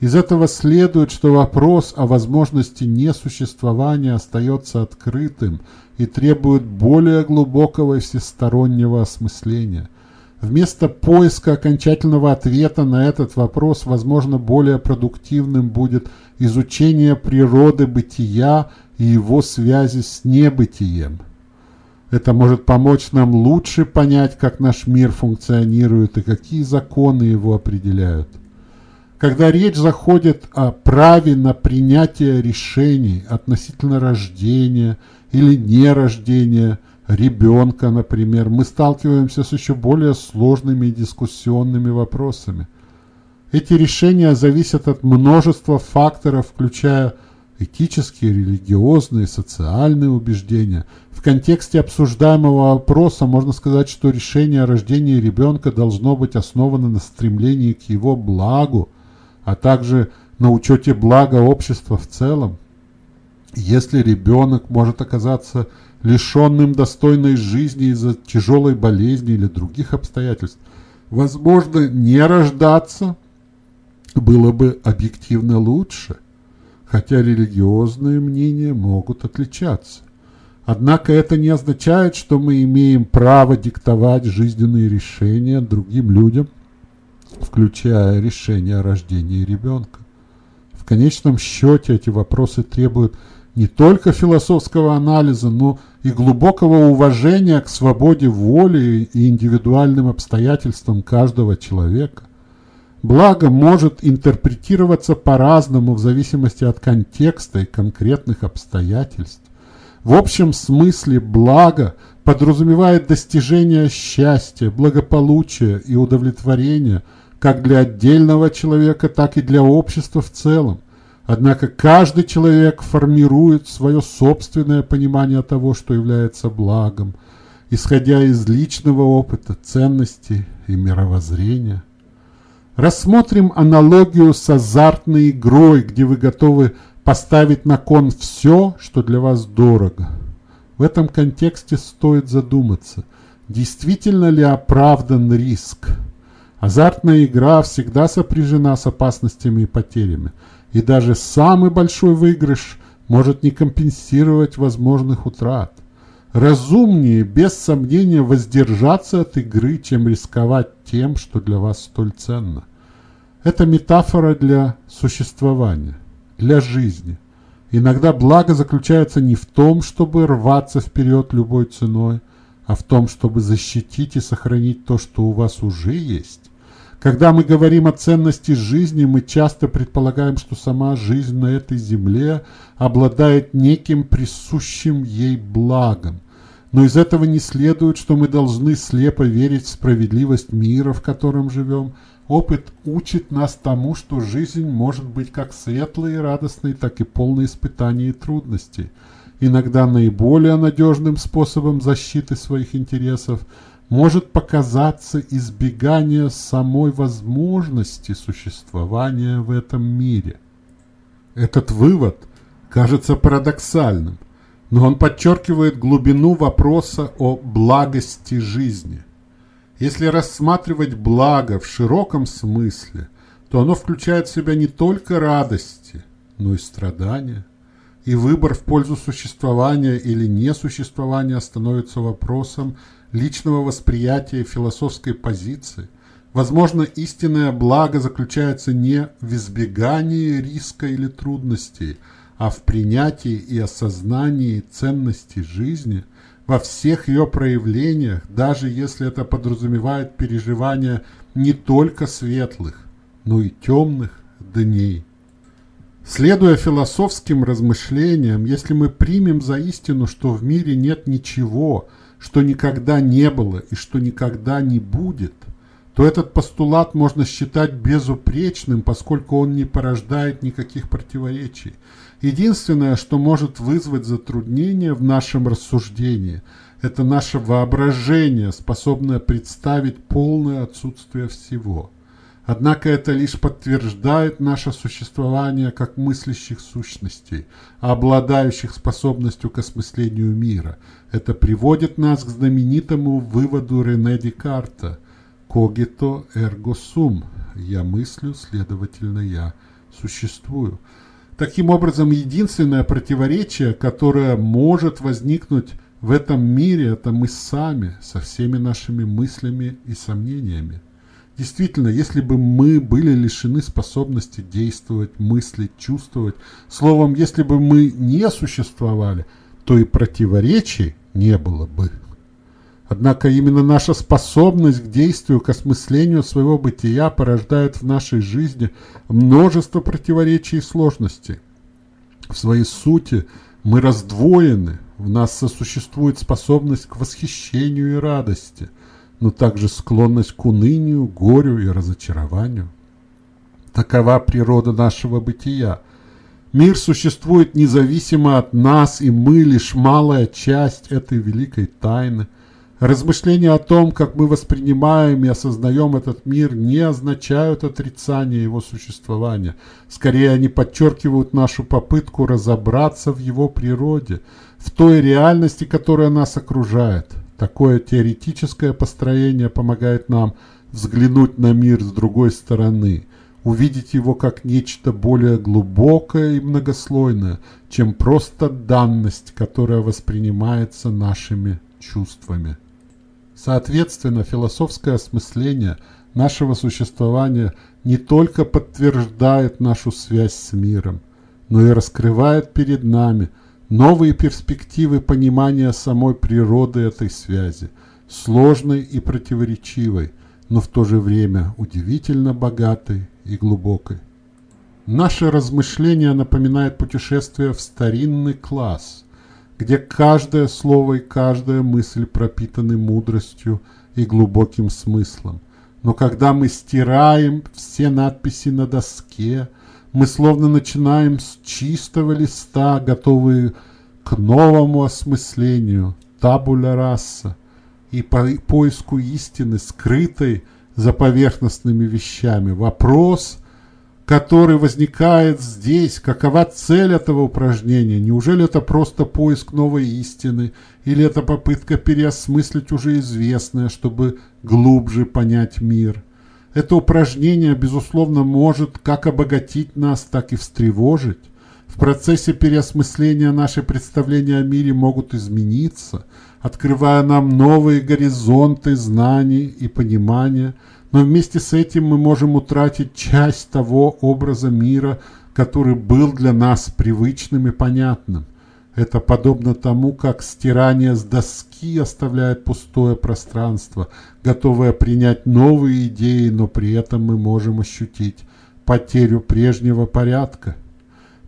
Из этого следует, что вопрос о возможности несуществования остается открытым и требует более глубокого и всестороннего осмысления. Вместо поиска окончательного ответа на этот вопрос, возможно, более продуктивным будет изучение природы бытия и его связи с небытием. Это может помочь нам лучше понять, как наш мир функционирует и какие законы его определяют. Когда речь заходит о праве на принятие решений относительно рождения или нерождения ребенка, например, мы сталкиваемся с еще более сложными и дискуссионными вопросами. Эти решения зависят от множества факторов, включая этические, религиозные, социальные убеждения. В контексте обсуждаемого вопроса можно сказать, что решение о рождении ребенка должно быть основано на стремлении к его благу, а также на учете блага общества в целом. Если ребенок может оказаться лишенным достойной жизни из-за тяжелой болезни или других обстоятельств, возможно, не рождаться было бы объективно лучше, хотя религиозные мнения могут отличаться. Однако это не означает, что мы имеем право диктовать жизненные решения другим людям, включая решение о рождении ребенка. В конечном счете эти вопросы требуют не только философского анализа, но и глубокого уважения к свободе воли и индивидуальным обстоятельствам каждого человека. Благо может интерпретироваться по-разному в зависимости от контекста и конкретных обстоятельств. В общем смысле благо подразумевает достижение счастья, благополучия и удовлетворения как для отдельного человека, так и для общества в целом. Однако каждый человек формирует свое собственное понимание того, что является благом, исходя из личного опыта, ценностей и мировоззрения. Рассмотрим аналогию с азартной игрой, где вы готовы поставить на кон все, что для вас дорого. В этом контексте стоит задуматься, действительно ли оправдан риск. Азартная игра всегда сопряжена с опасностями и потерями – и даже самый большой выигрыш может не компенсировать возможных утрат. Разумнее, без сомнения, воздержаться от игры, чем рисковать тем, что для вас столь ценно. Это метафора для существования, для жизни. Иногда благо заключается не в том, чтобы рваться вперед любой ценой, а в том, чтобы защитить и сохранить то, что у вас уже есть. Когда мы говорим о ценности жизни, мы часто предполагаем, что сама жизнь на этой земле обладает неким присущим ей благом. Но из этого не следует, что мы должны слепо верить в справедливость мира, в котором живем. Опыт учит нас тому, что жизнь может быть как светлой и радостной, так и полной испытаний и трудностей. Иногда наиболее надежным способом защиты своих интересов – может показаться избегание самой возможности существования в этом мире. Этот вывод кажется парадоксальным, но он подчеркивает глубину вопроса о благости жизни. Если рассматривать благо в широком смысле, то оно включает в себя не только радости, но и страдания. И выбор в пользу существования или несуществования становится вопросом личного восприятия философской позиции. Возможно, истинное благо заключается не в избегании риска или трудностей, а в принятии и осознании ценности жизни во всех ее проявлениях, даже если это подразумевает переживание не только светлых, но и темных дней. Следуя философским размышлениям, если мы примем за истину, что в мире нет ничего – что никогда не было и что никогда не будет, то этот постулат можно считать безупречным, поскольку он не порождает никаких противоречий. Единственное, что может вызвать затруднения в нашем рассуждении, это наше воображение, способное представить полное отсутствие всего. Однако это лишь подтверждает наше существование как мыслящих сущностей, обладающих способностью к осмыслению мира. Это приводит нас к знаменитому выводу Рене Декарта «Когито эрго сум» – «Я мыслю, следовательно, я существую». Таким образом, единственное противоречие, которое может возникнуть в этом мире, это мы сами, со всеми нашими мыслями и сомнениями. Действительно, если бы мы были лишены способности действовать, мыслить, чувствовать, словом, если бы мы не существовали, то и противоречий не было бы. Однако именно наша способность к действию, к осмыслению своего бытия порождает в нашей жизни множество противоречий и сложностей. В своей сути мы раздвоены, в нас сосуществует способность к восхищению и радости – но также склонность к унынию, горю и разочарованию. Такова природа нашего бытия. Мир существует независимо от нас, и мы лишь малая часть этой великой тайны. Размышления о том, как мы воспринимаем и осознаем этот мир, не означают отрицание его существования. Скорее, они подчеркивают нашу попытку разобраться в его природе, в той реальности, которая нас окружает. Такое теоретическое построение помогает нам взглянуть на мир с другой стороны, увидеть его как нечто более глубокое и многослойное, чем просто данность, которая воспринимается нашими чувствами. Соответственно, философское осмысление нашего существования не только подтверждает нашу связь с миром, но и раскрывает перед нами новые перспективы понимания самой природы этой связи, сложной и противоречивой, но в то же время удивительно богатой и глубокой. Наше размышление напоминает путешествие в старинный класс – где каждое слово и каждая мысль пропитаны мудростью и глубоким смыслом. Но когда мы стираем все надписи на доске, мы словно начинаем с чистого листа, готовые к новому осмыслению, табуля раса, и по поиску истины, скрытой за поверхностными вещами. Вопрос который возникает здесь, какова цель этого упражнения? Неужели это просто поиск новой истины, или это попытка переосмыслить уже известное, чтобы глубже понять мир? Это упражнение, безусловно, может как обогатить нас, так и встревожить. В процессе переосмысления наши представления о мире могут измениться, открывая нам новые горизонты знаний и понимания – но вместе с этим мы можем утратить часть того образа мира, который был для нас привычным и понятным. Это подобно тому, как стирание с доски оставляет пустое пространство, готовое принять новые идеи, но при этом мы можем ощутить потерю прежнего порядка.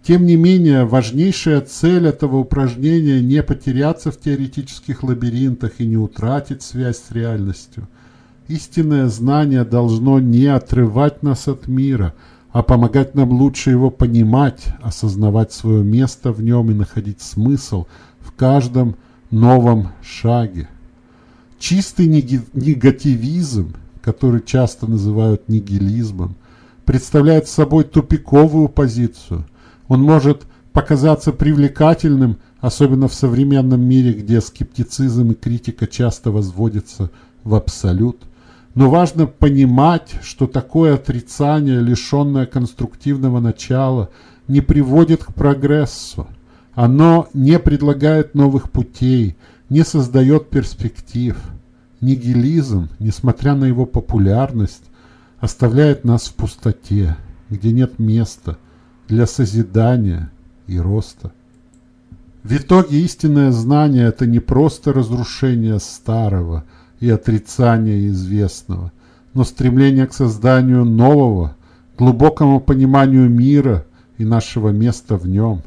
Тем не менее, важнейшая цель этого упражнения – не потеряться в теоретических лабиринтах и не утратить связь с реальностью – Истинное знание должно не отрывать нас от мира, а помогать нам лучше его понимать, осознавать свое место в нем и находить смысл в каждом новом шаге. Чистый негативизм, который часто называют нигилизмом, представляет собой тупиковую позицию. Он может показаться привлекательным, особенно в современном мире, где скептицизм и критика часто возводятся в абсолют – но важно понимать, что такое отрицание, лишенное конструктивного начала, не приводит к прогрессу. Оно не предлагает новых путей, не создает перспектив. Нигилизм, несмотря на его популярность, оставляет нас в пустоте, где нет места для созидания и роста. В итоге истинное знание – это не просто разрушение старого – и отрицание известного, но стремление к созданию нового, глубокому пониманию мира и нашего места в нем.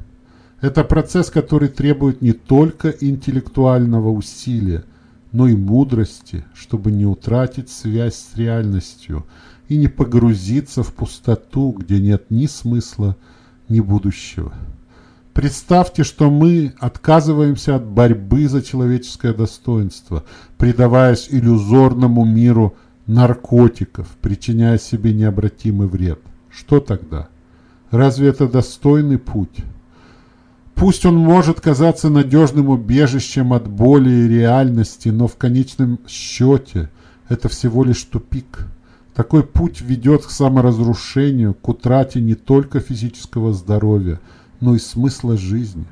Это процесс, который требует не только интеллектуального усилия, но и мудрости, чтобы не утратить связь с реальностью и не погрузиться в пустоту, где нет ни смысла, ни будущего. Представьте, что мы отказываемся от борьбы за человеческое достоинство, предаваясь иллюзорному миру наркотиков, причиняя себе необратимый вред. Что тогда? Разве это достойный путь? Пусть он может казаться надежным убежищем от боли и реальности, но в конечном счете это всего лишь тупик. Такой путь ведет к саморазрушению, к утрате не только физического здоровья – но и смысла жизни.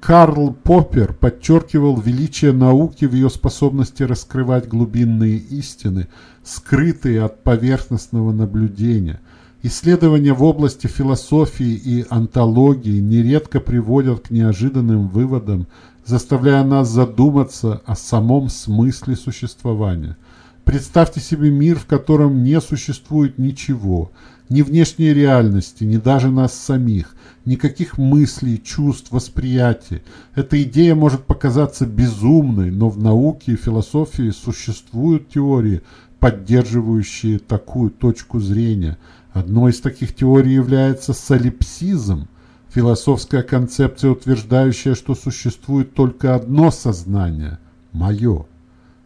Карл Поппер подчеркивал величие науки в ее способности раскрывать глубинные истины, скрытые от поверхностного наблюдения. Исследования в области философии и антологии нередко приводят к неожиданным выводам, заставляя нас задуматься о самом смысле существования. Представьте себе мир, в котором не существует ничего, ни внешней реальности, ни даже нас самих, никаких мыслей, чувств, восприятий. Эта идея может показаться безумной, но в науке и философии существуют теории, поддерживающие такую точку зрения. Одной из таких теорий является солипсизм, философская концепция, утверждающая, что существует только одно сознание – мое.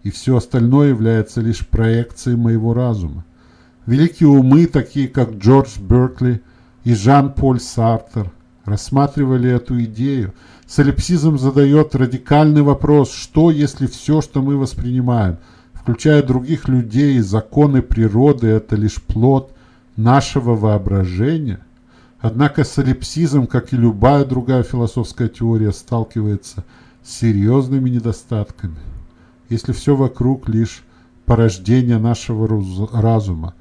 И все остальное является лишь проекцией моего разума. Великие умы, такие как Джордж Беркли и Жан-Поль Сартер, рассматривали эту идею. Солипсизм задает радикальный вопрос, что если все, что мы воспринимаем, включая других людей, законы природы, это лишь плод нашего воображения? Однако солипсизм, как и любая другая философская теория, сталкивается с серьезными недостатками. Если все вокруг лишь порождение нашего разума,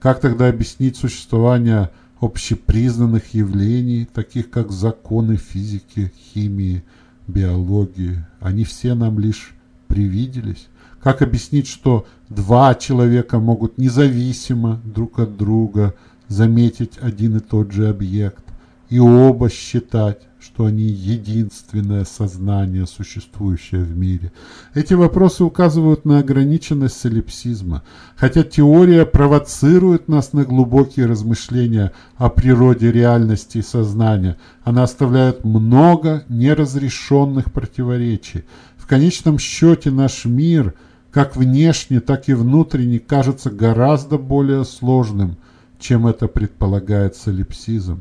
как тогда объяснить существование общепризнанных явлений, таких как законы физики, химии, биологии? Они все нам лишь привиделись. Как объяснить, что два человека могут независимо друг от друга – заметить один и тот же объект, и оба считать, что они единственное сознание, существующее в мире. Эти вопросы указывают на ограниченность солипсизма, хотя теория провоцирует нас на глубокие размышления о природе реальности и сознания. Она оставляет много неразрешенных противоречий. В конечном счете наш мир, как внешне, так и внутренне, кажется гораздо более сложным – чем это предполагает солипсизм.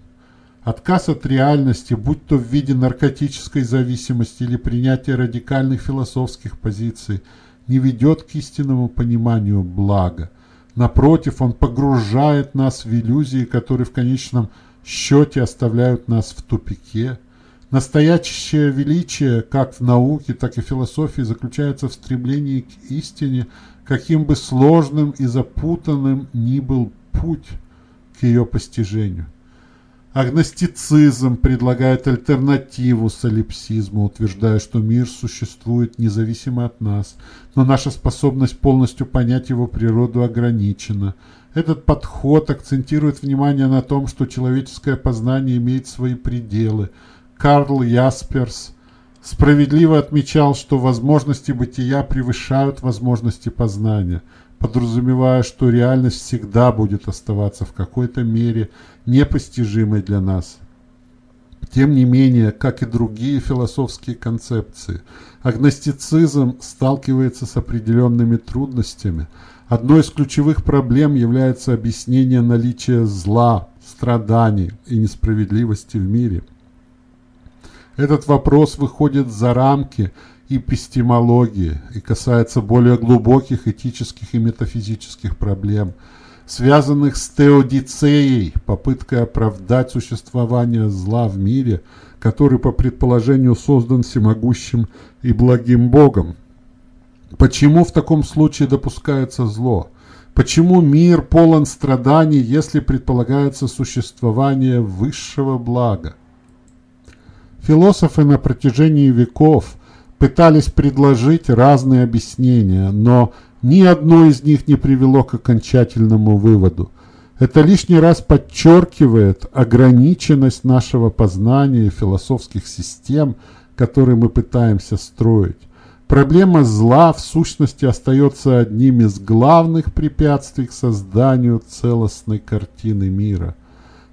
Отказ от реальности, будь то в виде наркотической зависимости или принятия радикальных философских позиций, не ведет к истинному пониманию блага. Напротив, он погружает нас в иллюзии, которые в конечном счете оставляют нас в тупике. Настоящее величие, как в науке, так и в философии, заключается в стремлении к истине, каким бы сложным и запутанным ни был путь к ее постижению. Агностицизм предлагает альтернативу солипсизму, утверждая, что мир существует независимо от нас, но наша способность полностью понять его природу ограничена. Этот подход акцентирует внимание на том, что человеческое познание имеет свои пределы. Карл Ясперс справедливо отмечал, что возможности бытия превышают возможности познания – подразумевая, что реальность всегда будет оставаться в какой-то мере непостижимой для нас. Тем не менее, как и другие философские концепции, агностицизм сталкивается с определенными трудностями. Одной из ключевых проблем является объяснение наличия зла, страданий и несправедливости в мире. Этот вопрос выходит за рамки эпистемологии и касается более глубоких этических и метафизических проблем, связанных с теодицеей, попыткой оправдать существование зла в мире, который по предположению создан всемогущим и благим Богом. Почему в таком случае допускается зло? Почему мир полон страданий, если предполагается существование высшего блага? Философы на протяжении веков – пытались предложить разные объяснения, но ни одно из них не привело к окончательному выводу. Это лишний раз подчеркивает ограниченность нашего познания философских систем, которые мы пытаемся строить. Проблема зла в сущности остается одним из главных препятствий к созданию целостной картины мира.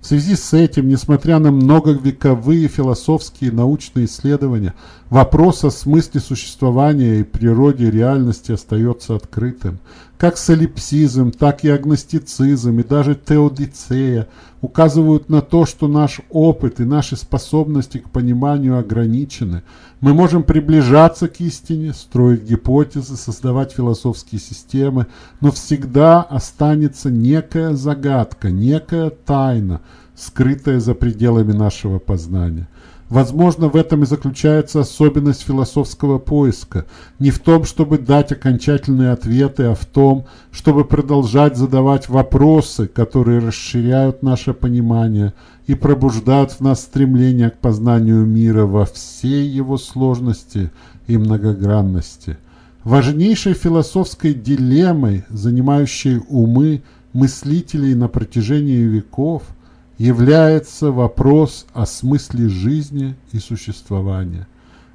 В связи с этим, несмотря на многовековые философские и научные исследования, вопрос о смысле существования и природе реальности остается открытым. Как солипсизм, так и агностицизм и даже теодицея указывают на то, что наш опыт и наши способности к пониманию ограничены. Мы можем приближаться к истине, строить гипотезы, создавать философские системы, но всегда останется некая загадка, некая тайна, скрытая за пределами нашего познания. Возможно, в этом и заключается особенность философского поиска. Не в том, чтобы дать окончательные ответы, а в том, чтобы продолжать задавать вопросы, которые расширяют наше понимание и пробуждают в нас стремление к познанию мира во всей его сложности и многогранности. Важнейшей философской дилеммой, занимающей умы мыслителей на протяжении веков – является вопрос о смысле жизни и существования.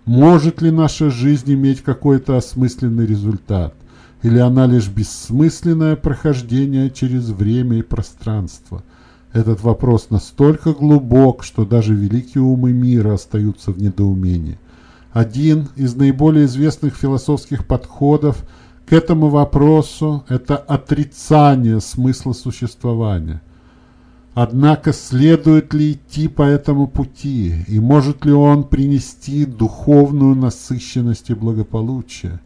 Может ли наша жизнь иметь какой-то осмысленный результат? Или она лишь бессмысленное прохождение через время и пространство? Этот вопрос настолько глубок, что даже великие умы мира остаются в недоумении. Один из наиболее известных философских подходов к этому вопросу – это отрицание смысла существования. Однако следует ли идти по этому пути, и может ли он принести духовную насыщенность и благополучие?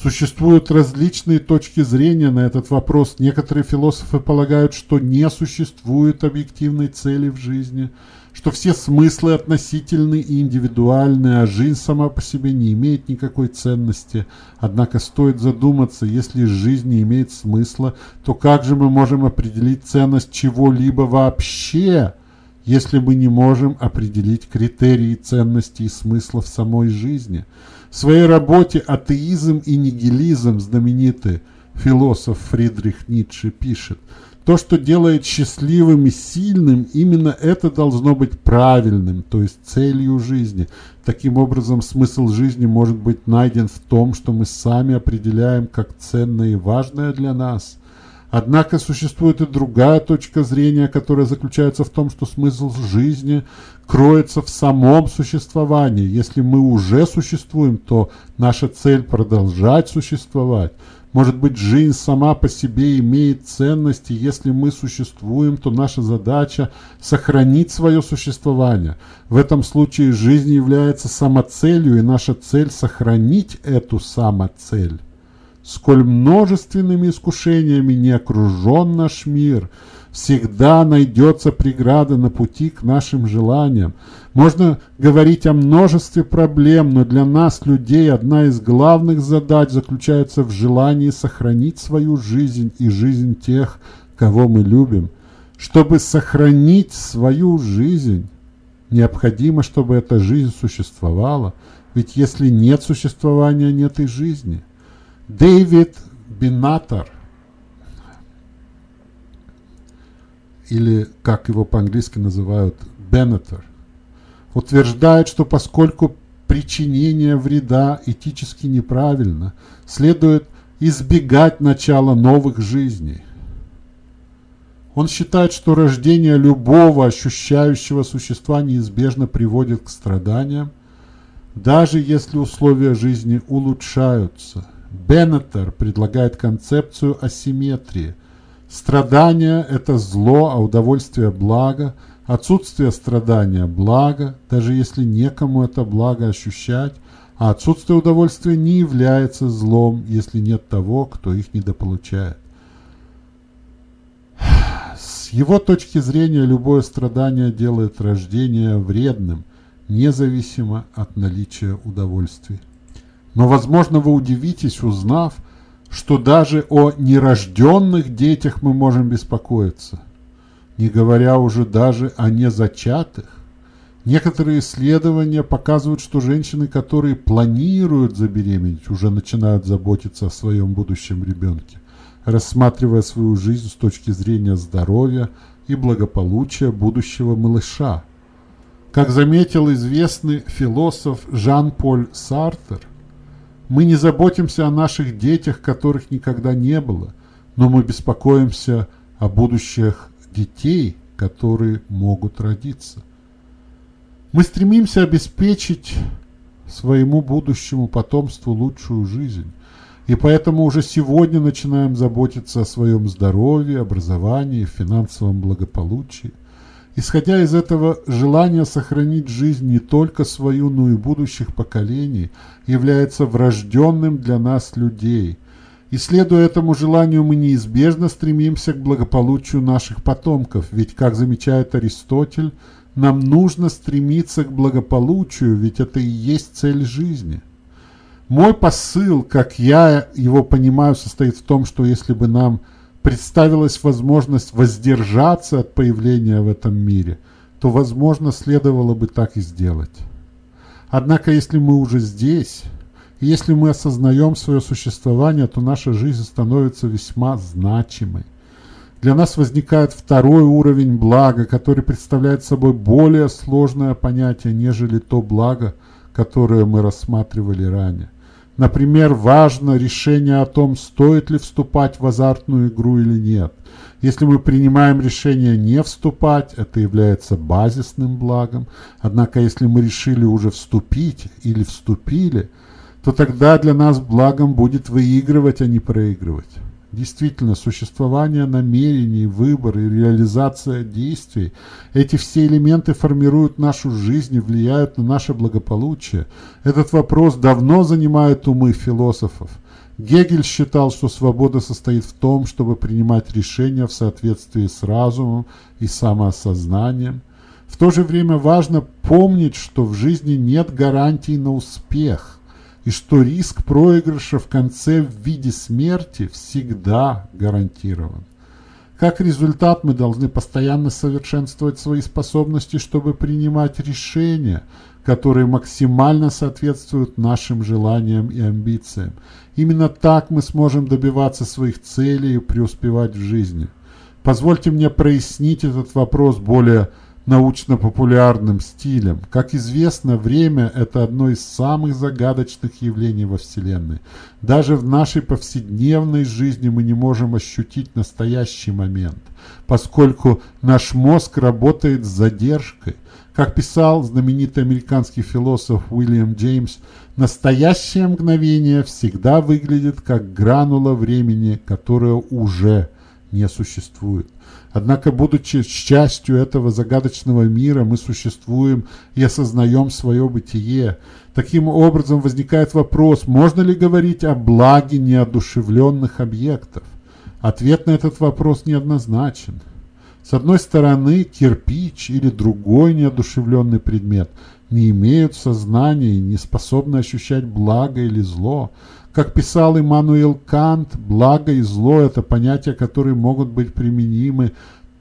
Существуют различные точки зрения на этот вопрос. Некоторые философы полагают, что не существует объективной цели в жизни – что все смыслы относительны и индивидуальны, а жизнь сама по себе не имеет никакой ценности. Однако стоит задуматься, если жизнь не имеет смысла, то как же мы можем определить ценность чего-либо вообще, если мы не можем определить критерии ценности и смысла в самой жизни? В своей работе «Атеизм и нигилизм» знаменитый философ Фридрих Ницше пишет – то, что делает счастливым и сильным, именно это должно быть правильным, то есть целью жизни. Таким образом, смысл жизни может быть найден в том, что мы сами определяем как ценное и важное для нас. Однако существует и другая точка зрения, которая заключается в том, что смысл жизни кроется в самом существовании. Если мы уже существуем, то наша цель продолжать существовать. Может быть, жизнь сама по себе имеет ценность, и если мы существуем, то наша задача – сохранить свое существование. В этом случае жизнь является самоцелью, и наша цель – сохранить эту самоцель. Сколь множественными искушениями не окружен наш мир – Всегда найдется преграда на пути к нашим желаниям. Можно говорить о множестве проблем, но для нас, людей, одна из главных задач заключается в желании сохранить свою жизнь и жизнь тех, кого мы любим. Чтобы сохранить свою жизнь, необходимо, чтобы эта жизнь существовала, ведь если нет существования, нет и жизни. Дэвид Бинатор или, как его по-английски называют, Беннетер, утверждает, что поскольку причинение вреда этически неправильно, следует избегать начала новых жизней. Он считает, что рождение любого ощущающего существа неизбежно приводит к страданиям, даже если условия жизни улучшаются. Беннетер предлагает концепцию асимметрии – Страдание – это зло, а удовольствие – благо. Отсутствие страдания – благо, даже если некому это благо ощущать, а отсутствие удовольствия не является злом, если нет того, кто их недополучает. С его точки зрения любое страдание делает рождение вредным, независимо от наличия удовольствий. Но, возможно, вы удивитесь, узнав, что даже о нерожденных детях мы можем беспокоиться, не говоря уже даже о незачатых. Некоторые исследования показывают, что женщины, которые планируют забеременеть, уже начинают заботиться о своем будущем ребенке, рассматривая свою жизнь с точки зрения здоровья и благополучия будущего малыша. Как заметил известный философ Жан-Поль Сартер – мы не заботимся о наших детях, которых никогда не было, но мы беспокоимся о будущих детей, которые могут родиться. Мы стремимся обеспечить своему будущему потомству лучшую жизнь. И поэтому уже сегодня начинаем заботиться о своем здоровье, образовании, финансовом благополучии. Исходя из этого желания сохранить жизнь не только свою, но и будущих поколений, является врожденным для нас людей. И следуя этому желанию, мы неизбежно стремимся к благополучию наших потомков, ведь, как замечает Аристотель, нам нужно стремиться к благополучию, ведь это и есть цель жизни. Мой посыл, как я его понимаю, состоит в том, что если бы нам – представилась возможность воздержаться от появления в этом мире, то, возможно, следовало бы так и сделать. Однако, если мы уже здесь, если мы осознаем свое существование, то наша жизнь становится весьма значимой. Для нас возникает второй уровень блага, который представляет собой более сложное понятие, нежели то благо, которое мы рассматривали ранее. Например, важно решение о том, стоит ли вступать в азартную игру или нет. Если мы принимаем решение не вступать, это является базисным благом. Однако, если мы решили уже вступить или вступили, то тогда для нас благом будет выигрывать, а не проигрывать. Действительно, существование намерений, выбор и реализация действий – эти все элементы формируют нашу жизнь и влияют на наше благополучие. Этот вопрос давно занимает умы философов. Гегель считал, что свобода состоит в том, чтобы принимать решения в соответствии с разумом и самоосознанием. В то же время важно помнить, что в жизни нет гарантий на успех и что риск проигрыша в конце в виде смерти всегда гарантирован. Как результат, мы должны постоянно совершенствовать свои способности, чтобы принимать решения, которые максимально соответствуют нашим желаниям и амбициям. Именно так мы сможем добиваться своих целей и преуспевать в жизни. Позвольте мне прояснить этот вопрос более научно-популярным стилем. Как известно, время – это одно из самых загадочных явлений во Вселенной. Даже в нашей повседневной жизни мы не можем ощутить настоящий момент, поскольку наш мозг работает с задержкой. Как писал знаменитый американский философ Уильям Джеймс, настоящее мгновение всегда выглядит как гранула времени, которая уже не существует. Однако, будучи частью этого загадочного мира, мы существуем и осознаем свое бытие. Таким образом возникает вопрос, можно ли говорить о благе неодушевленных объектов? Ответ на этот вопрос неоднозначен. С одной стороны, кирпич или другой неодушевленный предмет не имеют сознания и не способны ощущать благо или зло. Как писал Иммануил Кант, благо и зло – это понятия, которые могут быть применимы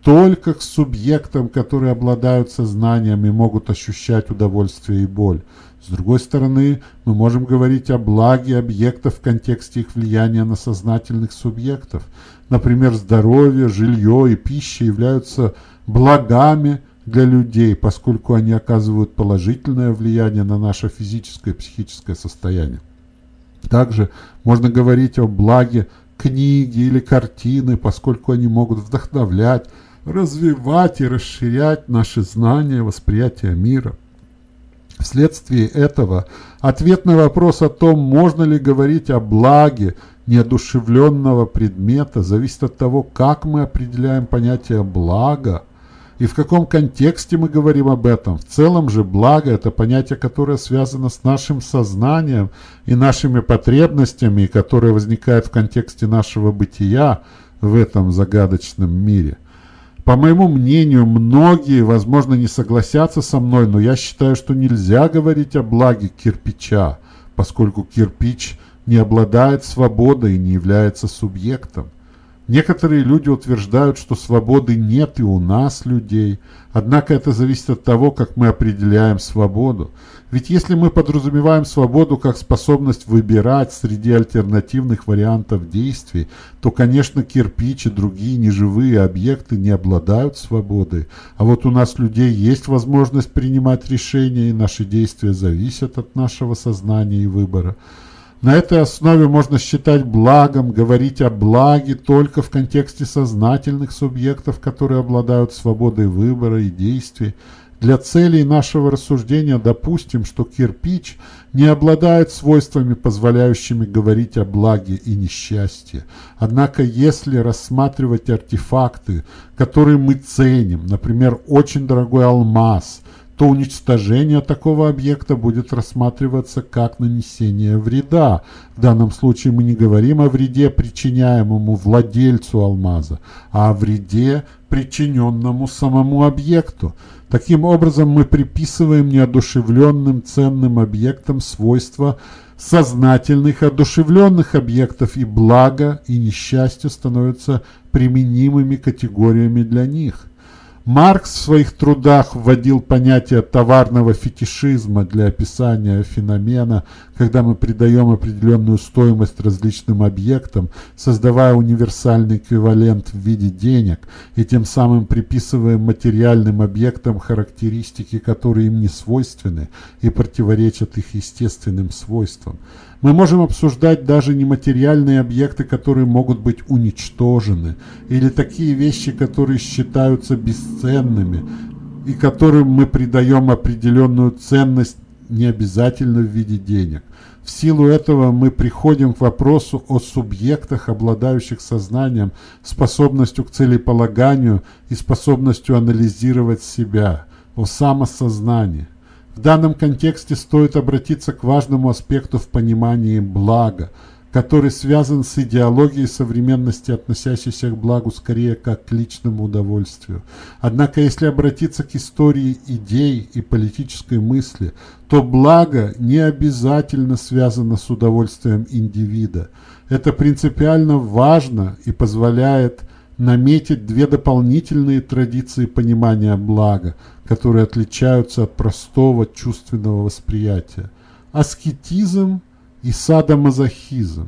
только к субъектам, которые обладают сознанием и могут ощущать удовольствие и боль. С другой стороны, мы можем говорить о благе объектов в контексте их влияния на сознательных субъектов. Например, здоровье, жилье и пища являются благами для людей, поскольку они оказывают положительное влияние на наше физическое и психическое состояние. Также можно говорить о благе книги или картины, поскольку они могут вдохновлять, развивать и расширять наши знания, восприятие мира. Вследствие этого ответ на вопрос о том, можно ли говорить о благе неодушевленного предмета, зависит от того, как мы определяем понятие «благо», и в каком контексте мы говорим об этом. В целом же благо – это понятие, которое связано с нашим сознанием и нашими потребностями, и которое возникает в контексте нашего бытия в этом загадочном мире. По моему мнению, многие, возможно, не согласятся со мной, но я считаю, что нельзя говорить о благе кирпича, поскольку кирпич не обладает свободой и не является субъектом. Некоторые люди утверждают, что свободы нет и у нас, людей, однако это зависит от того, как мы определяем свободу. Ведь если мы подразумеваем свободу как способность выбирать среди альтернативных вариантов действий, то, конечно, кирпич и другие неживые объекты не обладают свободой. А вот у нас, людей, есть возможность принимать решения, и наши действия зависят от нашего сознания и выбора. На этой основе можно считать благом, говорить о благе только в контексте сознательных субъектов, которые обладают свободой выбора и действий. Для целей нашего рассуждения допустим, что кирпич не обладает свойствами, позволяющими говорить о благе и несчастье. Однако, если рассматривать артефакты, которые мы ценим, например, очень дорогой алмаз, то уничтожение такого объекта будет рассматриваться как нанесение вреда. В данном случае мы не говорим о вреде, причиняемому владельцу алмаза, а о вреде, причиненному самому объекту. Таким образом, мы приписываем неодушевленным ценным объектам свойства сознательных одушевленных объектов, и благо и несчастье становятся применимыми категориями для них – Маркс в своих трудах вводил понятие товарного фетишизма для описания феномена, когда мы придаем определенную стоимость различным объектам, создавая универсальный эквивалент в виде денег, и тем самым приписываем материальным объектам характеристики, которые им не свойственны и противоречат их естественным свойствам. Мы можем обсуждать даже нематериальные объекты, которые могут быть уничтожены, или такие вещи, которые считаются бесценными, и которым мы придаем определенную ценность не обязательно в виде денег. В силу этого мы приходим к вопросу о субъектах, обладающих сознанием, способностью к целеполаганию и способностью анализировать себя, о самосознании. В данном контексте стоит обратиться к важному аспекту в понимании блага, который связан с идеологией современности, относящейся к благу скорее как к личному удовольствию. Однако, если обратиться к истории идей и политической мысли, то благо не обязательно связано с удовольствием индивида. Это принципиально важно и позволяет наметить две дополнительные традиции понимания блага, которые отличаются от простого чувственного восприятия. Аскетизм – и садомазохизм.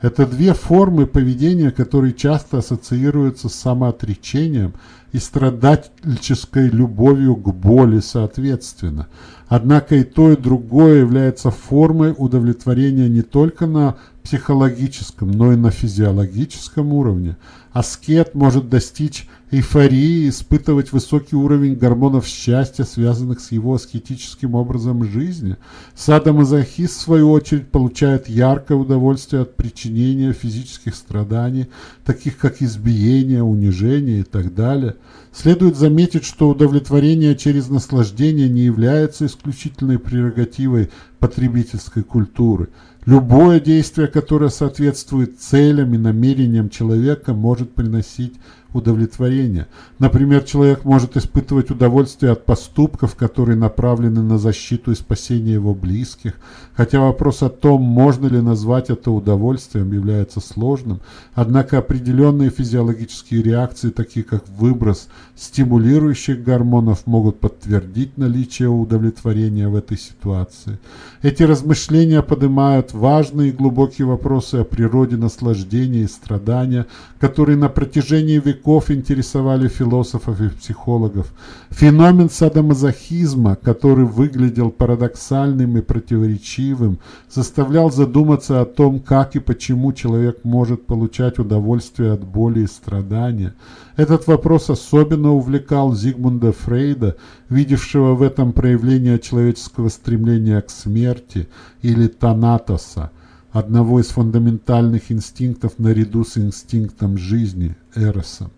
Это две формы поведения, которые часто ассоциируются с самоотречением и страдальческой любовью к боли соответственно. Однако и то, и другое является формой удовлетворения не только на психологическом, но и на физиологическом уровне. Аскет может достичь эйфории, испытывать высокий уровень гормонов счастья, связанных с его аскетическим образом жизни. Садомазохист, в свою очередь, получает яркое удовольствие от причинения физических страданий, таких как избиение, унижение и так далее. Следует заметить, что удовлетворение через наслаждение не является исключительной прерогативой потребительской культуры. Любое действие, которое соответствует целям и намерениям человека, может приносить удовлетворения. Например, человек может испытывать удовольствие от поступков, которые направлены на защиту и спасение его близких, хотя вопрос о том, можно ли назвать это удовольствием, является сложным, однако определенные физиологические реакции, такие как выброс стимулирующих гормонов, могут подтвердить наличие удовлетворения в этой ситуации. Эти размышления поднимают важные и глубокие вопросы о природе наслаждения и страдания, которые на протяжении веков веков интересовали философов и психологов. Феномен садомазохизма, который выглядел парадоксальным и противоречивым, заставлял задуматься о том, как и почему человек может получать удовольствие от боли и страдания. Этот вопрос особенно увлекал Зигмунда Фрейда, видевшего в этом проявление человеческого стремления к смерти или танатоса одного из фундаментальных инстинктов наряду с инстинктом жизни, эросом.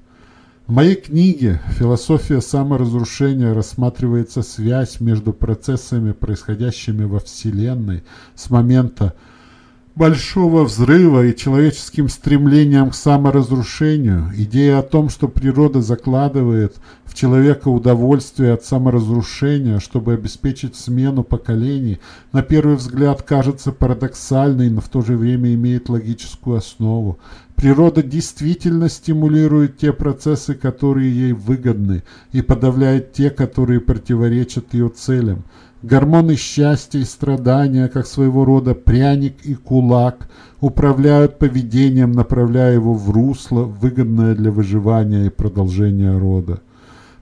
В моей книге «Философия саморазрушения» рассматривается связь между процессами, происходящими во Вселенной с момента большого взрыва и человеческим стремлением к саморазрушению, идея о том, что природа закладывает в человека удовольствие от саморазрушения, чтобы обеспечить смену поколений, на первый взгляд кажется парадоксальной, но в то же время имеет логическую основу. Природа действительно стимулирует те процессы, которые ей выгодны, и подавляет те, которые противоречат ее целям. Гормоны счастья и страдания, как своего рода пряник и кулак, управляют поведением, направляя его в русло, выгодное для выживания и продолжения рода.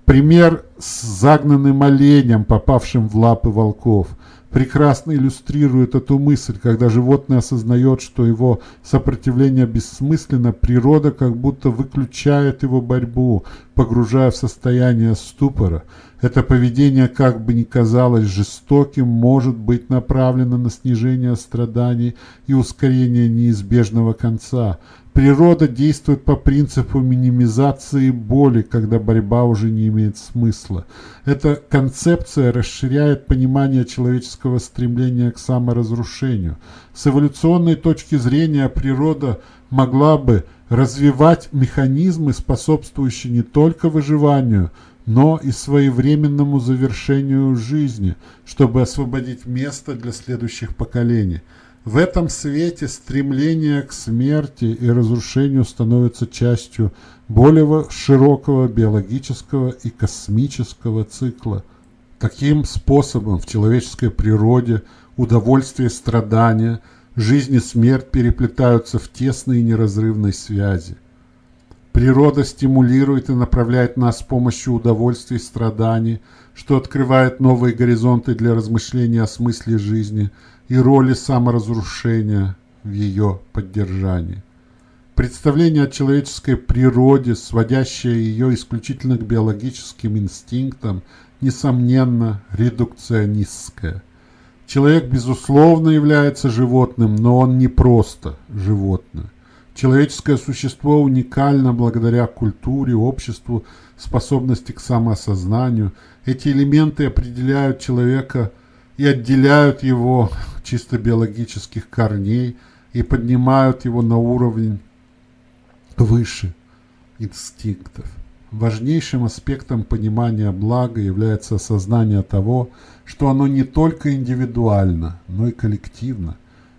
Пример с загнанным оленем, попавшим в лапы волков, прекрасно иллюстрирует эту мысль, когда животное осознает, что его сопротивление бессмысленно, природа как будто выключает его борьбу, погружая в состояние ступора. Это поведение, как бы ни казалось жестоким, может быть направлено на снижение страданий и ускорение неизбежного конца. Природа действует по принципу минимизации боли, когда борьба уже не имеет смысла. Эта концепция расширяет понимание человеческого стремления к саморазрушению. С эволюционной точки зрения природа могла бы развивать механизмы, способствующие не только выживанию, но и своевременному завершению жизни, чтобы освободить место для следующих поколений. В этом свете стремление к смерти и разрушению становится частью более широкого биологического и космического цикла. Таким способом в человеческой природе удовольствие и страдания, жизнь и смерть переплетаются в тесной и неразрывной связи. Природа стимулирует и направляет нас с помощью удовольствий и страданий, что открывает новые горизонты для размышления о смысле жизни – и роли саморазрушения в ее поддержании. Представление о человеческой природе, сводящее ее исключительно к биологическим инстинктам, несомненно, редукционистское. Человек, безусловно, является животным, но он не просто животное. Человеческое существо уникально благодаря культуре, обществу, способности к самоосознанию. Эти элементы определяют человека и отделяют его чисто биологических корней и поднимают его на уровень выше инстинктов. Важнейшим аспектом понимания блага является осознание того, что оно не только индивидуально, но и коллективно.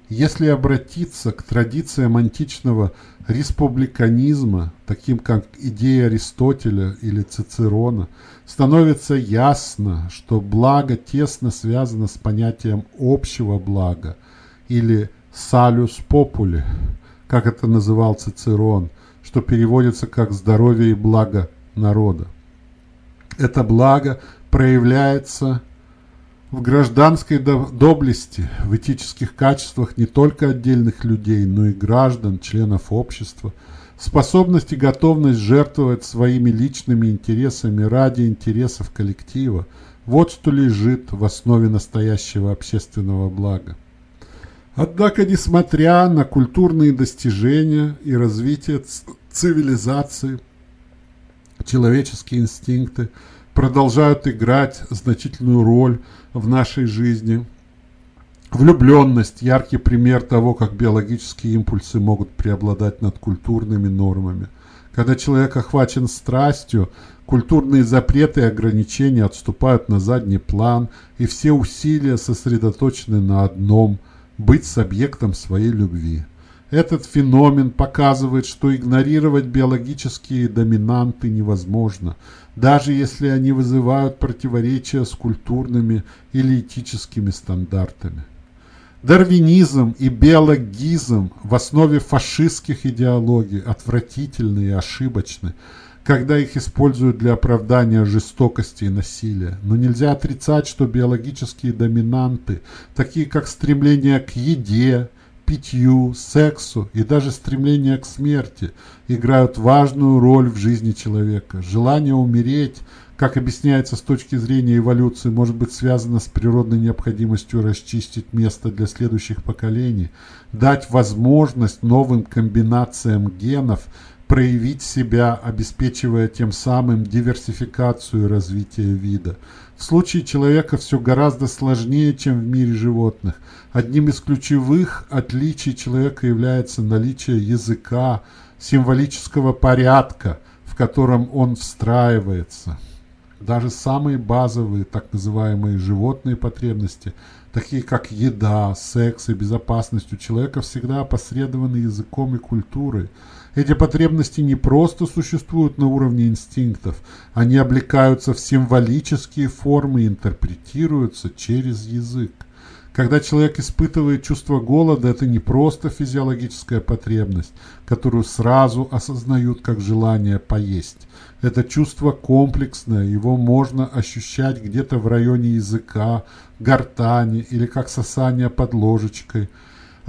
Если обратиться к традициям античного республиканизма, таким как идея Аристотеля или Цицерона, становится ясно, что благо тесно связано с понятием общего блага или «salus populi», как это называл Цицерон, что переводится как «здоровье и благо народа. Это благо проявляется в гражданской доблести, в этических качествах не только отдельных людей, но и граждан, членов общества, способность и готовность жертвовать своими личными интересами ради интересов коллектива – вот что лежит в основе настоящего общественного блага. Однако, несмотря на культурные достижения и развитие цивилизации, человеческие инстинкты продолжают играть значительную роль в нашей жизни. Влюбленность – яркий пример того, как биологические импульсы могут преобладать над культурными нормами. Когда человек охвачен страстью, культурные запреты и ограничения отступают на задний план, и все усилия сосредоточены на одном – быть с объектом своей любви. Этот феномен показывает, что игнорировать биологические доминанты невозможно, даже если они вызывают противоречия с культурными или этическими стандартами. Дарвинизм и биологизм в основе фашистских идеологий отвратительны и ошибочны, когда их используют для оправдания жестокости и насилия. Но нельзя отрицать, что биологические доминанты, такие как стремление к еде, питью, сексу и даже стремление к смерти играют важную роль в жизни человека. Желание умереть, как объясняется с точки зрения эволюции, может быть связано с природной необходимостью расчистить место для следующих поколений, дать возможность новым комбинациям генов проявить себя, обеспечивая тем самым диверсификацию и развитие вида. В случае человека все гораздо сложнее, чем в мире животных. Одним из ключевых отличий человека является наличие языка, символического порядка, в котором он встраивается. Даже самые базовые, так называемые животные потребности, такие как еда, секс и безопасность у человека всегда опосредованы языком и культурой. Эти потребности не просто существуют на уровне инстинктов, они облекаются в символические формы и интерпретируются через язык. Когда человек испытывает чувство голода, это не просто физиологическая потребность, которую сразу осознают как желание поесть. Это чувство комплексное, его можно ощущать где-то в районе языка, гортани или как сосание под ложечкой –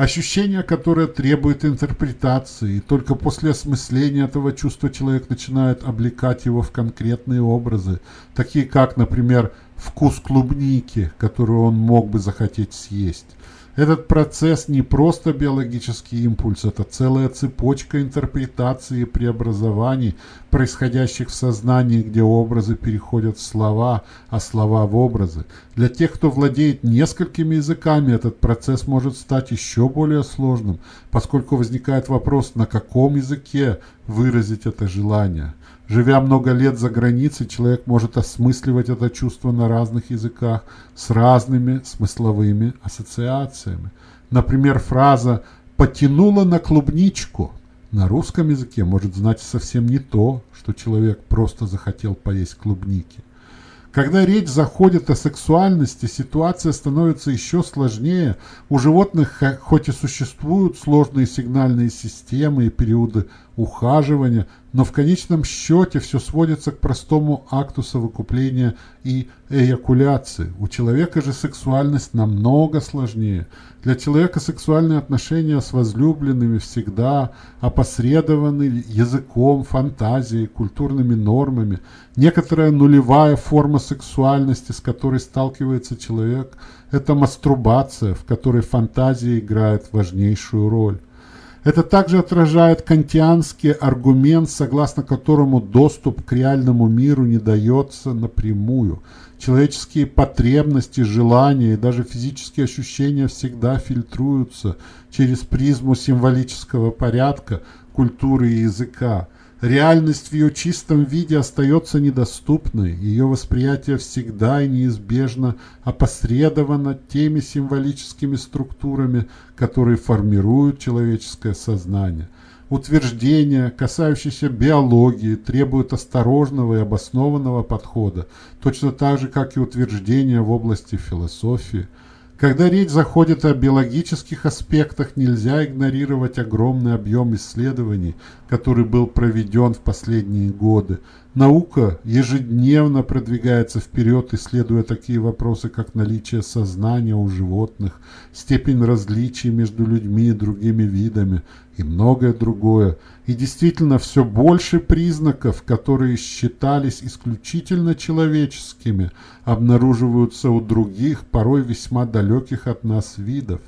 Ощущение, которое требует интерпретации, и только после осмысления этого чувства человек начинает облекать его в конкретные образы, такие как, например, вкус клубники, которую он мог бы захотеть съесть. Этот процесс не просто биологический импульс, это целая цепочка интерпретаций и преобразований, происходящих в сознании, где образы переходят в слова, а слова в образы. Для тех, кто владеет несколькими языками, этот процесс может стать еще более сложным, поскольку возникает вопрос, на каком языке выразить это желание. Живя много лет за границей, человек может осмысливать это чувство на разных языках с разными смысловыми ассоциациями. Например, фраза «потянула на клубничку» на русском языке может значить совсем не то, что человек просто захотел поесть клубники. Когда речь заходит о сексуальности, ситуация становится еще сложнее. У животных хоть и существуют сложные сигнальные системы и периоды ухаживания, но в конечном счете все сводится к простому акту совокупления и эякуляции. У человека же сексуальность намного сложнее. Для человека сексуальные отношения с возлюбленными всегда опосредованы языком, фантазией, культурными нормами. Некоторая нулевая форма сексуальности, с которой сталкивается человек, это мастурбация, в которой фантазия играет важнейшую роль. Это также отражает кантианский аргумент, согласно которому доступ к реальному миру не дается напрямую. Человеческие потребности, желания и даже физические ощущения всегда фильтруются через призму символического порядка, культуры и языка. Реальность в ее чистом виде остается недоступной, ее восприятие всегда и неизбежно опосредовано теми символическими структурами, которые формируют человеческое сознание. Утверждения, касающиеся биологии, требуют осторожного и обоснованного подхода, точно так же, как и утверждения в области философии – когда речь заходит о биологических аспектах, нельзя игнорировать огромный объем исследований, который был проведен в последние годы. Наука ежедневно продвигается вперед, исследуя такие вопросы, как наличие сознания у животных, степень различий между людьми и другими видами и многое другое. И действительно, все больше признаков, которые считались исключительно человеческими, обнаруживаются у других, порой весьма далеких от нас видов.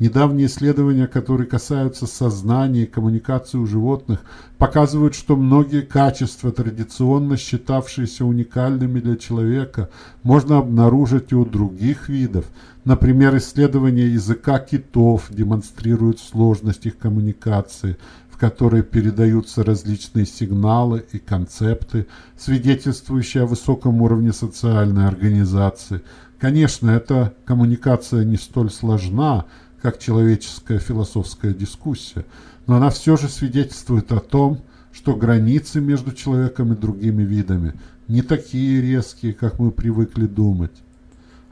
Недавние исследования, которые касаются сознания и коммуникации у животных, показывают, что многие качества, традиционно считавшиеся уникальными для человека, можно обнаружить и у других видов. Например, исследования языка китов демонстрируют сложность их коммуникации, в которой передаются различные сигналы и концепты, свидетельствующие о высоком уровне социальной организации. Конечно, эта коммуникация не столь сложна, как человеческая философская дискуссия, но она все же свидетельствует о том, что границы между человеком и другими видами не такие резкие, как мы привыкли думать.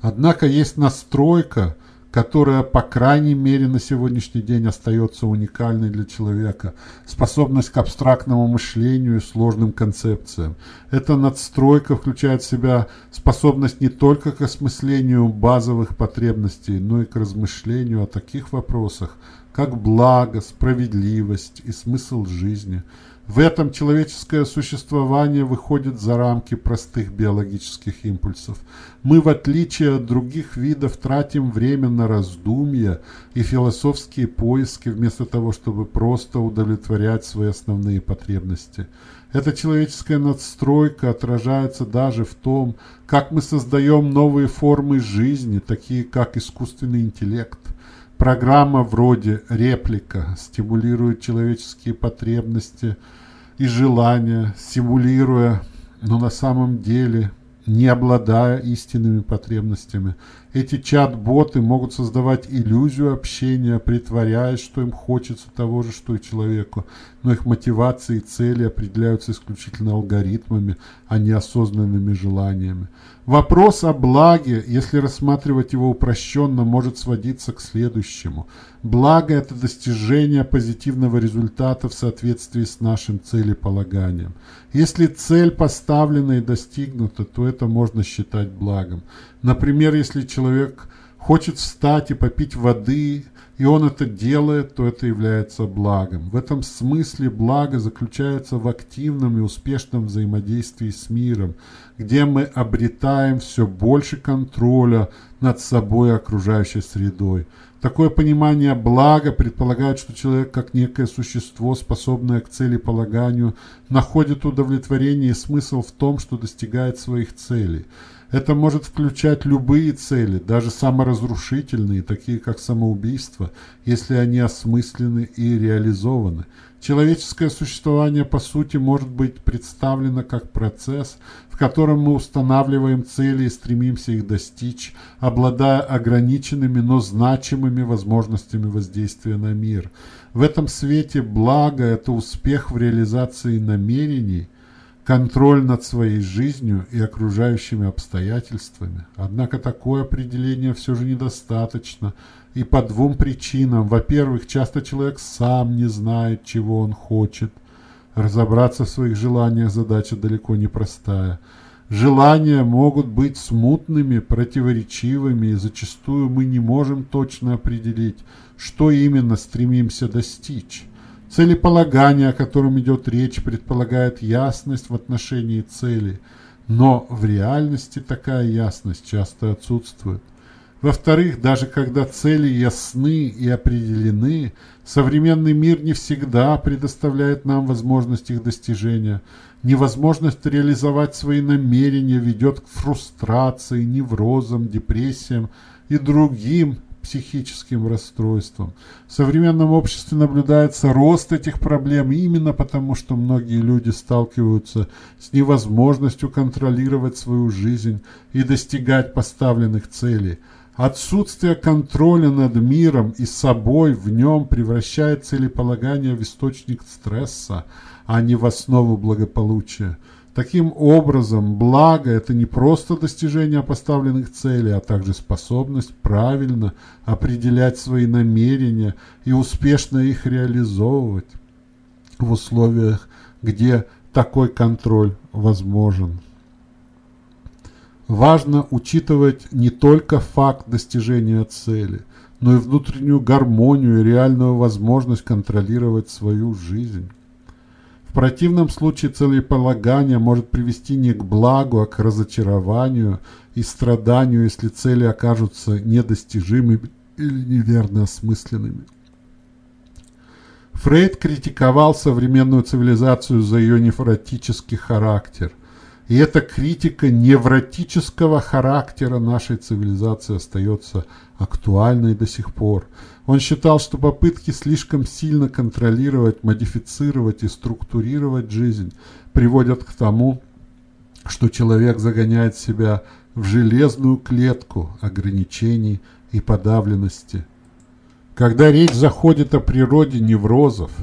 Однако есть настройка, которая, по крайней мере, на сегодняшний день остается уникальной для человека. Способность к абстрактному мышлению и сложным концепциям. Эта надстройка включает в себя способность не только к осмыслению базовых потребностей, но и к размышлению о таких вопросах, как благо, справедливость и смысл жизни – в этом человеческое существование выходит за рамки простых биологических импульсов. Мы, в отличие от других видов, тратим время на раздумья и философские поиски, вместо того, чтобы просто удовлетворять свои основные потребности. Эта человеческая надстройка отражается даже в том, как мы создаем новые формы жизни, такие как искусственный интеллект. Программа вроде «Реплика» стимулирует человеческие потребности и желания, симулируя, но на самом деле не обладая истинными потребностями. Эти чат-боты могут создавать иллюзию общения, притворяясь, что им хочется того же, что и человеку, но их мотивации и цели определяются исключительно алгоритмами, а не осознанными желаниями. Вопрос о благе, если рассматривать его упрощенно, может сводиться к следующему. Благо – это достижение позитивного результата в соответствии с нашим целеполаганием. Если цель поставлена и достигнута, то это можно считать благом. Например, если человек хочет встать и попить воды, и он это делает, то это является благом. В этом смысле благо заключается в активном и успешном взаимодействии с миром, где мы обретаем все больше контроля над собой и окружающей средой. Такое понимание блага предполагает, что человек, как некое существо, способное к целеполаганию, находит удовлетворение и смысл в том, что достигает своих целей – это может включать любые цели, даже саморазрушительные, такие как самоубийство, если они осмыслены и реализованы. Человеческое существование, по сути, может быть представлено как процесс, в котором мы устанавливаем цели и стремимся их достичь, обладая ограниченными, но значимыми возможностями воздействия на мир. В этом свете благо – это успех в реализации намерений – контроль над своей жизнью и окружающими обстоятельствами. Однако такое определение все же недостаточно, и по двум причинам. Во-первых, часто человек сам не знает, чего он хочет. Разобраться в своих желаниях задача далеко не простая. Желания могут быть смутными, противоречивыми, и зачастую мы не можем точно определить, что именно стремимся достичь. Целеполагание, о котором идет речь, предполагает ясность в отношении цели, но в реальности такая ясность часто отсутствует. Во-вторых, даже когда цели ясны и определены, современный мир не всегда предоставляет нам возможность их достижения. Невозможность реализовать свои намерения ведет к фрустрации, неврозам, депрессиям и другим психическим расстройством. В современном обществе наблюдается рост этих проблем именно потому, что многие люди сталкиваются с невозможностью контролировать свою жизнь и достигать поставленных целей – Отсутствие контроля над миром и собой в нем превращает целеполагание в источник стресса, а не в основу благополучия. Таким образом, благо – это не просто достижение поставленных целей, а также способность правильно определять свои намерения и успешно их реализовывать в условиях, где такой контроль возможен. Важно учитывать не только факт достижения цели, но и внутреннюю гармонию и реальную возможность контролировать свою жизнь. В противном случае целеполагание может привести не к благу, а к разочарованию и страданию, если цели окажутся недостижимыми или неверно осмысленными. Фрейд критиковал современную цивилизацию за ее нефротический характер. И эта критика невротического характера нашей цивилизации остается актуальной до сих пор. Он считал, что попытки слишком сильно контролировать, модифицировать и структурировать жизнь приводят к тому, что человек загоняет себя в железную клетку ограничений и подавленности. Когда речь заходит о природе неврозов –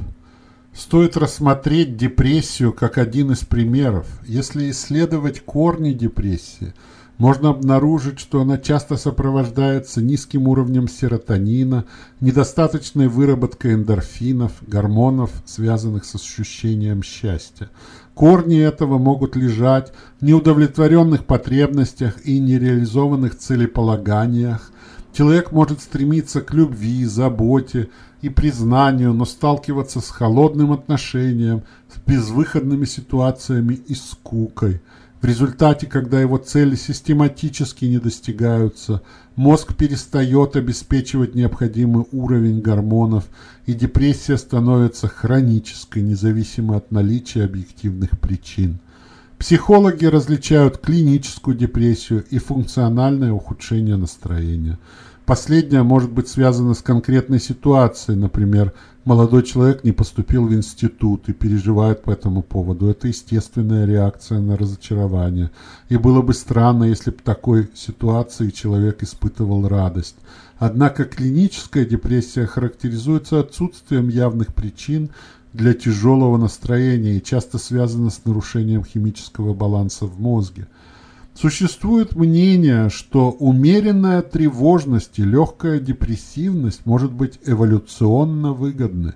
Стоит рассмотреть депрессию как один из примеров. Если исследовать корни депрессии, можно обнаружить, что она часто сопровождается низким уровнем серотонина, недостаточной выработкой эндорфинов, гормонов, связанных с ощущением счастья. Корни этого могут лежать в неудовлетворенных потребностях и нереализованных целеполаганиях. Человек может стремиться к любви, заботе, и признанию, но сталкиваться с холодным отношением, с безвыходными ситуациями и скукой. В результате, когда его цели систематически не достигаются, мозг перестает обеспечивать необходимый уровень гормонов, и депрессия становится хронической, независимо от наличия объективных причин. Психологи различают клиническую депрессию и функциональное ухудшение настроения – Последнее может быть связано с конкретной ситуацией, например, молодой человек не поступил в институт и переживает по этому поводу. Это естественная реакция на разочарование. И было бы странно, если бы в такой ситуации человек испытывал радость. Однако клиническая депрессия характеризуется отсутствием явных причин для тяжелого настроения и часто связана с нарушением химического баланса в мозге. Существует мнение, что умеренная тревожность и легкая депрессивность может быть эволюционно выгодны.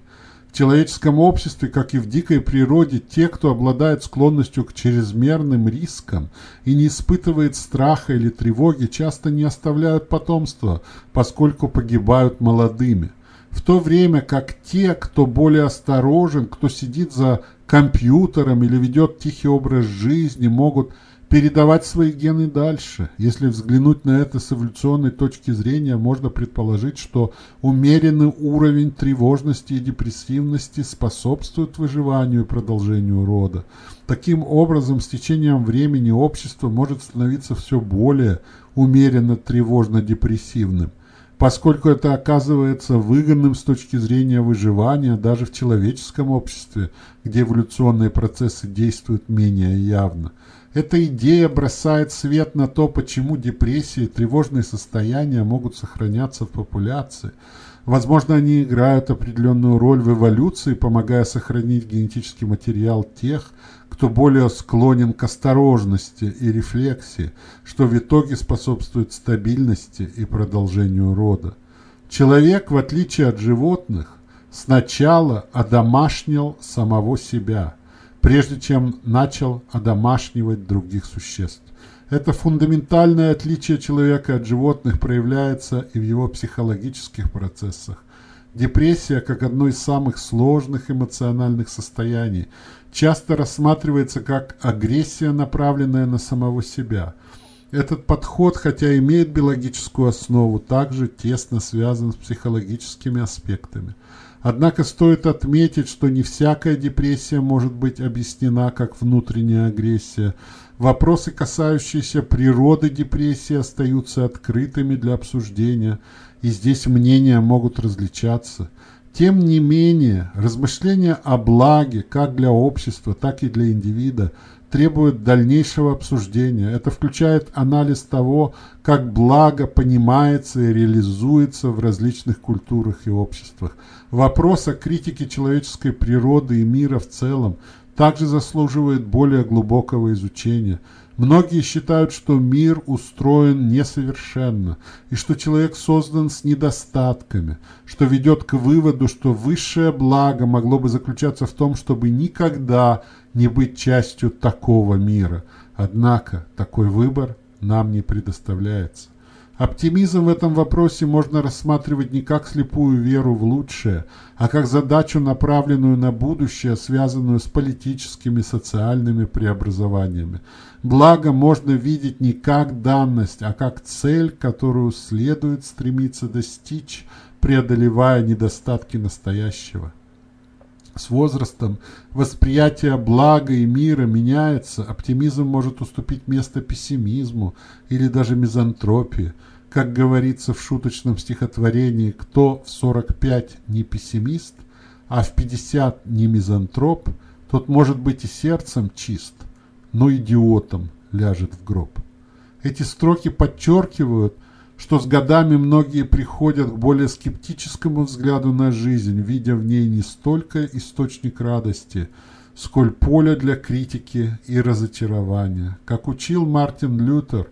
В человеческом обществе, как и в дикой природе, те, кто обладает склонностью к чрезмерным рискам и не испытывает страха или тревоги, часто не оставляют потомства, поскольку погибают молодыми. В то время как те, кто более осторожен, кто сидит за компьютером или ведет тихий образ жизни, могут передавать свои гены дальше. Если взглянуть на это с эволюционной точки зрения, можно предположить, что умеренный уровень тревожности и депрессивности способствует выживанию и продолжению рода. Таким образом, с течением времени общество может становиться все более умеренно тревожно-депрессивным поскольку это оказывается выгодным с точки зрения выживания даже в человеческом обществе, где эволюционные процессы действуют менее явно. Эта идея бросает свет на то, почему депрессии и тревожные состояния могут сохраняться в популяции. Возможно, они играют определенную роль в эволюции, помогая сохранить генетический материал тех, кто более склонен к осторожности и рефлексии, что в итоге способствует стабильности и продолжению рода. Человек, в отличие от животных, сначала одомашнил самого себя – прежде чем начал одомашнивать других существ. Это фундаментальное отличие человека от животных проявляется и в его психологических процессах. Депрессия, как одно из самых сложных эмоциональных состояний, часто рассматривается как агрессия, направленная на самого себя. Этот подход, хотя имеет биологическую основу, также тесно связан с психологическими аспектами. Однако стоит отметить, что не всякая депрессия может быть объяснена как внутренняя агрессия. Вопросы, касающиеся природы депрессии, остаются открытыми для обсуждения, и здесь мнения могут различаться. Тем не менее, размышления о благе как для общества, так и для индивида требуют дальнейшего обсуждения. Это включает анализ того, как благо понимается и реализуется в различных культурах и обществах. Вопрос о критике человеческой природы и мира в целом также заслуживает более глубокого изучения – Многие считают, что мир устроен несовершенно, и что человек создан с недостатками, что ведет к выводу, что высшее благо могло бы заключаться в том, чтобы никогда не быть частью такого мира. Однако такой выбор нам не предоставляется. Оптимизм в этом вопросе можно рассматривать не как слепую веру в лучшее, а как задачу, направленную на будущее, связанную с политическими, социальными преобразованиями. Благо можно видеть не как данность, а как цель, которую следует стремиться достичь, преодолевая недостатки настоящего. С возрастом восприятие блага и мира меняется, оптимизм может уступить место пессимизму или даже мизантропии. Как говорится в шуточном стихотворении, кто в 45 не пессимист, а в 50 не мизантроп, тот может быть и сердцем чист, но идиотом ляжет в гроб. Эти строки подчеркивают, что с годами многие приходят к более скептическому взгляду на жизнь, видя в ней не столько источник радости, сколь поле для критики и разочарования. Как учил Мартин Лютер,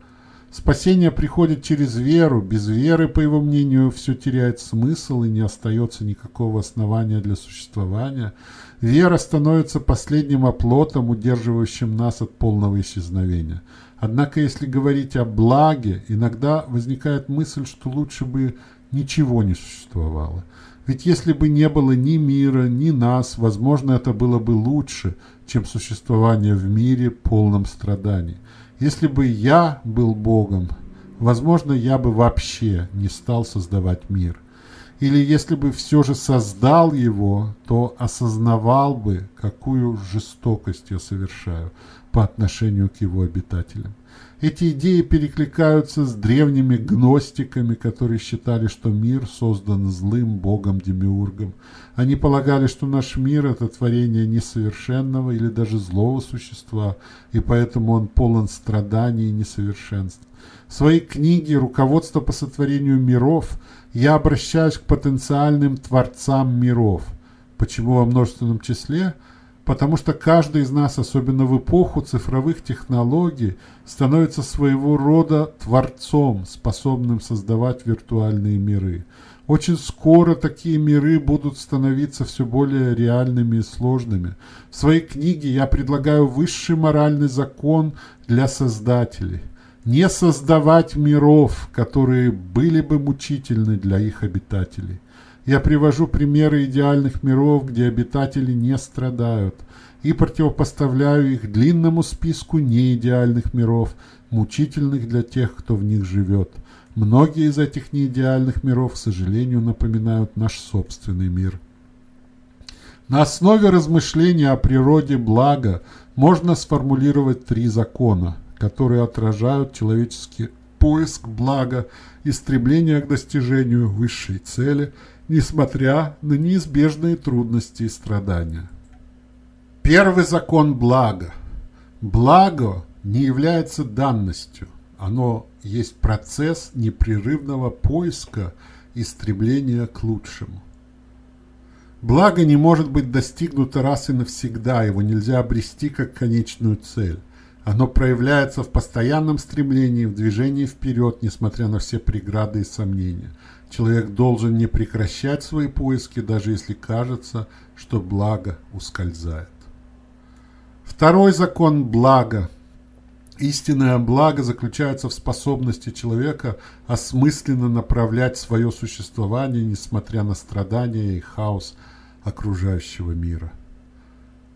спасение приходит через веру, без веры, по его мнению, все теряет смысл и не остается никакого основания для существования. Вера становится последним оплотом, удерживающим нас от полного исчезновения – Однако, если говорить о благе, иногда возникает мысль, что лучше бы ничего не существовало. Ведь если бы не было ни мира, ни нас, возможно, это было бы лучше, чем существование в мире, полном страданий. Если бы я был Богом, возможно, я бы вообще не стал создавать мир. Или если бы все же создал его, то осознавал бы, какую жестокость я совершаю по отношению к его обитателям. Эти идеи перекликаются с древними гностиками, которые считали, что мир создан злым богом-демиургом. Они полагали, что наш мир – это творение несовершенного или даже злого существа, и поэтому он полон страданий и несовершенств. В своей книге «Руководство по сотворению миров» я обращаюсь к потенциальным творцам миров. Почему во множественном числе – потому что каждый из нас, особенно в эпоху цифровых технологий, становится своего рода творцом, способным создавать виртуальные миры. Очень скоро такие миры будут становиться все более реальными и сложными. В своей книге я предлагаю высший моральный закон для создателей. Не создавать миров, которые были бы мучительны для их обитателей – я привожу примеры идеальных миров, где обитатели не страдают, и противопоставляю их длинному списку неидеальных миров, мучительных для тех, кто в них живет. Многие из этих неидеальных миров, к сожалению, напоминают наш собственный мир. На основе размышления о природе блага можно сформулировать три закона, которые отражают человеческий поиск блага и стремление к достижению высшей цели – несмотря на неизбежные трудности и страдания. Первый закон блага. Благо не является данностью, оно есть процесс непрерывного поиска и стремления к лучшему. Благо не может быть достигнуто раз и навсегда, его нельзя обрести как конечную цель. Оно проявляется в постоянном стремлении, в движении вперед, несмотря на все преграды и сомнения. Человек должен не прекращать свои поиски, даже если кажется, что благо ускользает. Второй закон блага. Истинное благо заключается в способности человека осмысленно направлять свое существование, несмотря на страдания и хаос окружающего мира.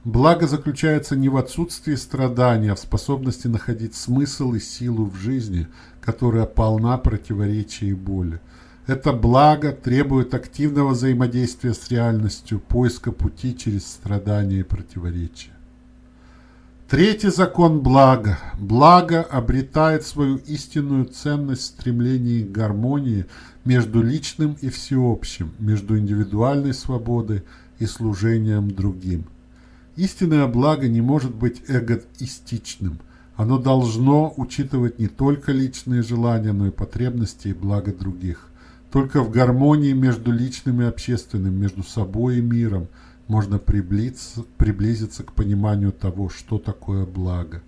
Благо заключается не в отсутствии страдания, а в способности находить смысл и силу в жизни, которая полна противоречий и боли. Это благо требует активного взаимодействия с реальностью, поиска пути через страдания и противоречия. Третий закон блага. Благо обретает свою истинную ценность в стремлении к гармонии между личным и всеобщим, между индивидуальной свободой и служением другим. Истинное благо не может быть эгоистичным. Оно должно учитывать не только личные желания, но и потребности и блага других. Только в гармонии между личным и общественным, между собой и миром – можно приблизиться, приблизиться к пониманию того, что такое благо.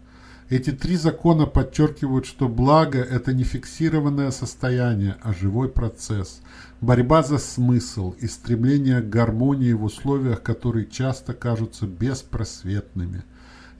Эти три закона подчеркивают, что благо – это не фиксированное состояние, а живой процесс, борьба за смысл и стремление к гармонии в условиях, которые часто кажутся беспросветными.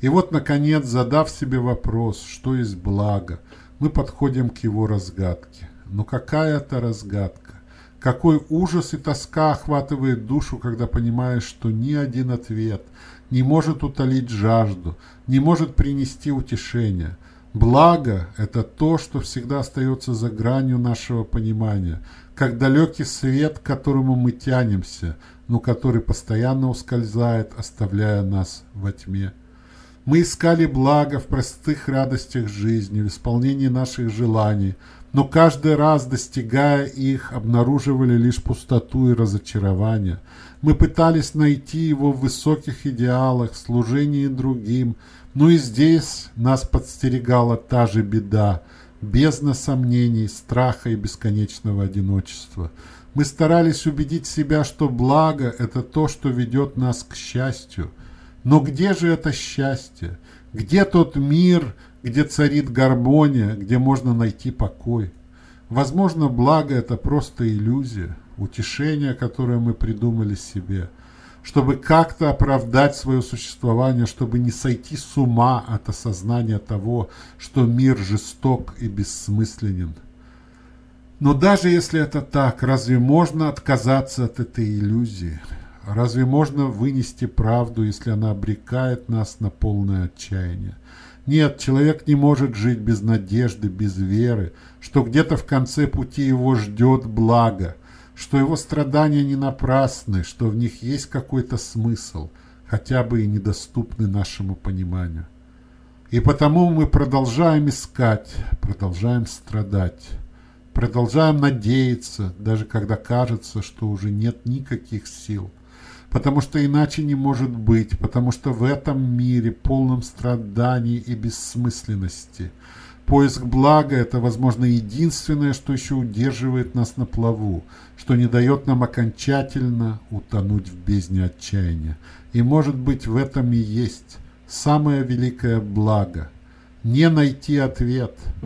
И вот, наконец, задав себе вопрос, что есть благо, мы подходим к его разгадке. Но какая это разгадка? Какой ужас и тоска охватывает душу, когда понимаешь, что ни один ответ не может утолить жажду, не может принести утешение. Благо – это то, что всегда остается за гранью нашего понимания, как далекий свет, к которому мы тянемся, но который постоянно ускользает, оставляя нас во тьме. Мы искали благо в простых радостях жизни, в исполнении наших желаний – но каждый раз, достигая их, обнаруживали лишь пустоту и разочарование. Мы пытались найти его в высоких идеалах, служении другим, но и здесь нас подстерегала та же беда, бездна сомнений, страха и бесконечного одиночества. Мы старались убедить себя, что благо – это то, что ведет нас к счастью. Но где же это счастье? Где тот мир, где царит гармония, где можно найти покой. Возможно, благо – это просто иллюзия, утешение, которое мы придумали себе, чтобы как-то оправдать свое существование, чтобы не сойти с ума от осознания того, что мир жесток и бессмысленен. Но даже если это так, разве можно отказаться от этой иллюзии? Разве можно вынести правду, если она обрекает нас на полное отчаяние? Нет, человек не может жить без надежды, без веры, что где-то в конце пути его ждет благо, что его страдания не напрасны, что в них есть какой-то смысл, хотя бы и недоступный нашему пониманию. И потому мы продолжаем искать, продолжаем страдать, продолжаем надеяться, даже когда кажется, что уже нет никаких сил потому что иначе не может быть, потому что в этом мире, полном страданий и бессмысленности, поиск блага – это, возможно, единственное, что еще удерживает нас на плаву, что не дает нам окончательно утонуть в бездне отчаяния. И, может быть, в этом и есть самое великое благо – не найти ответ –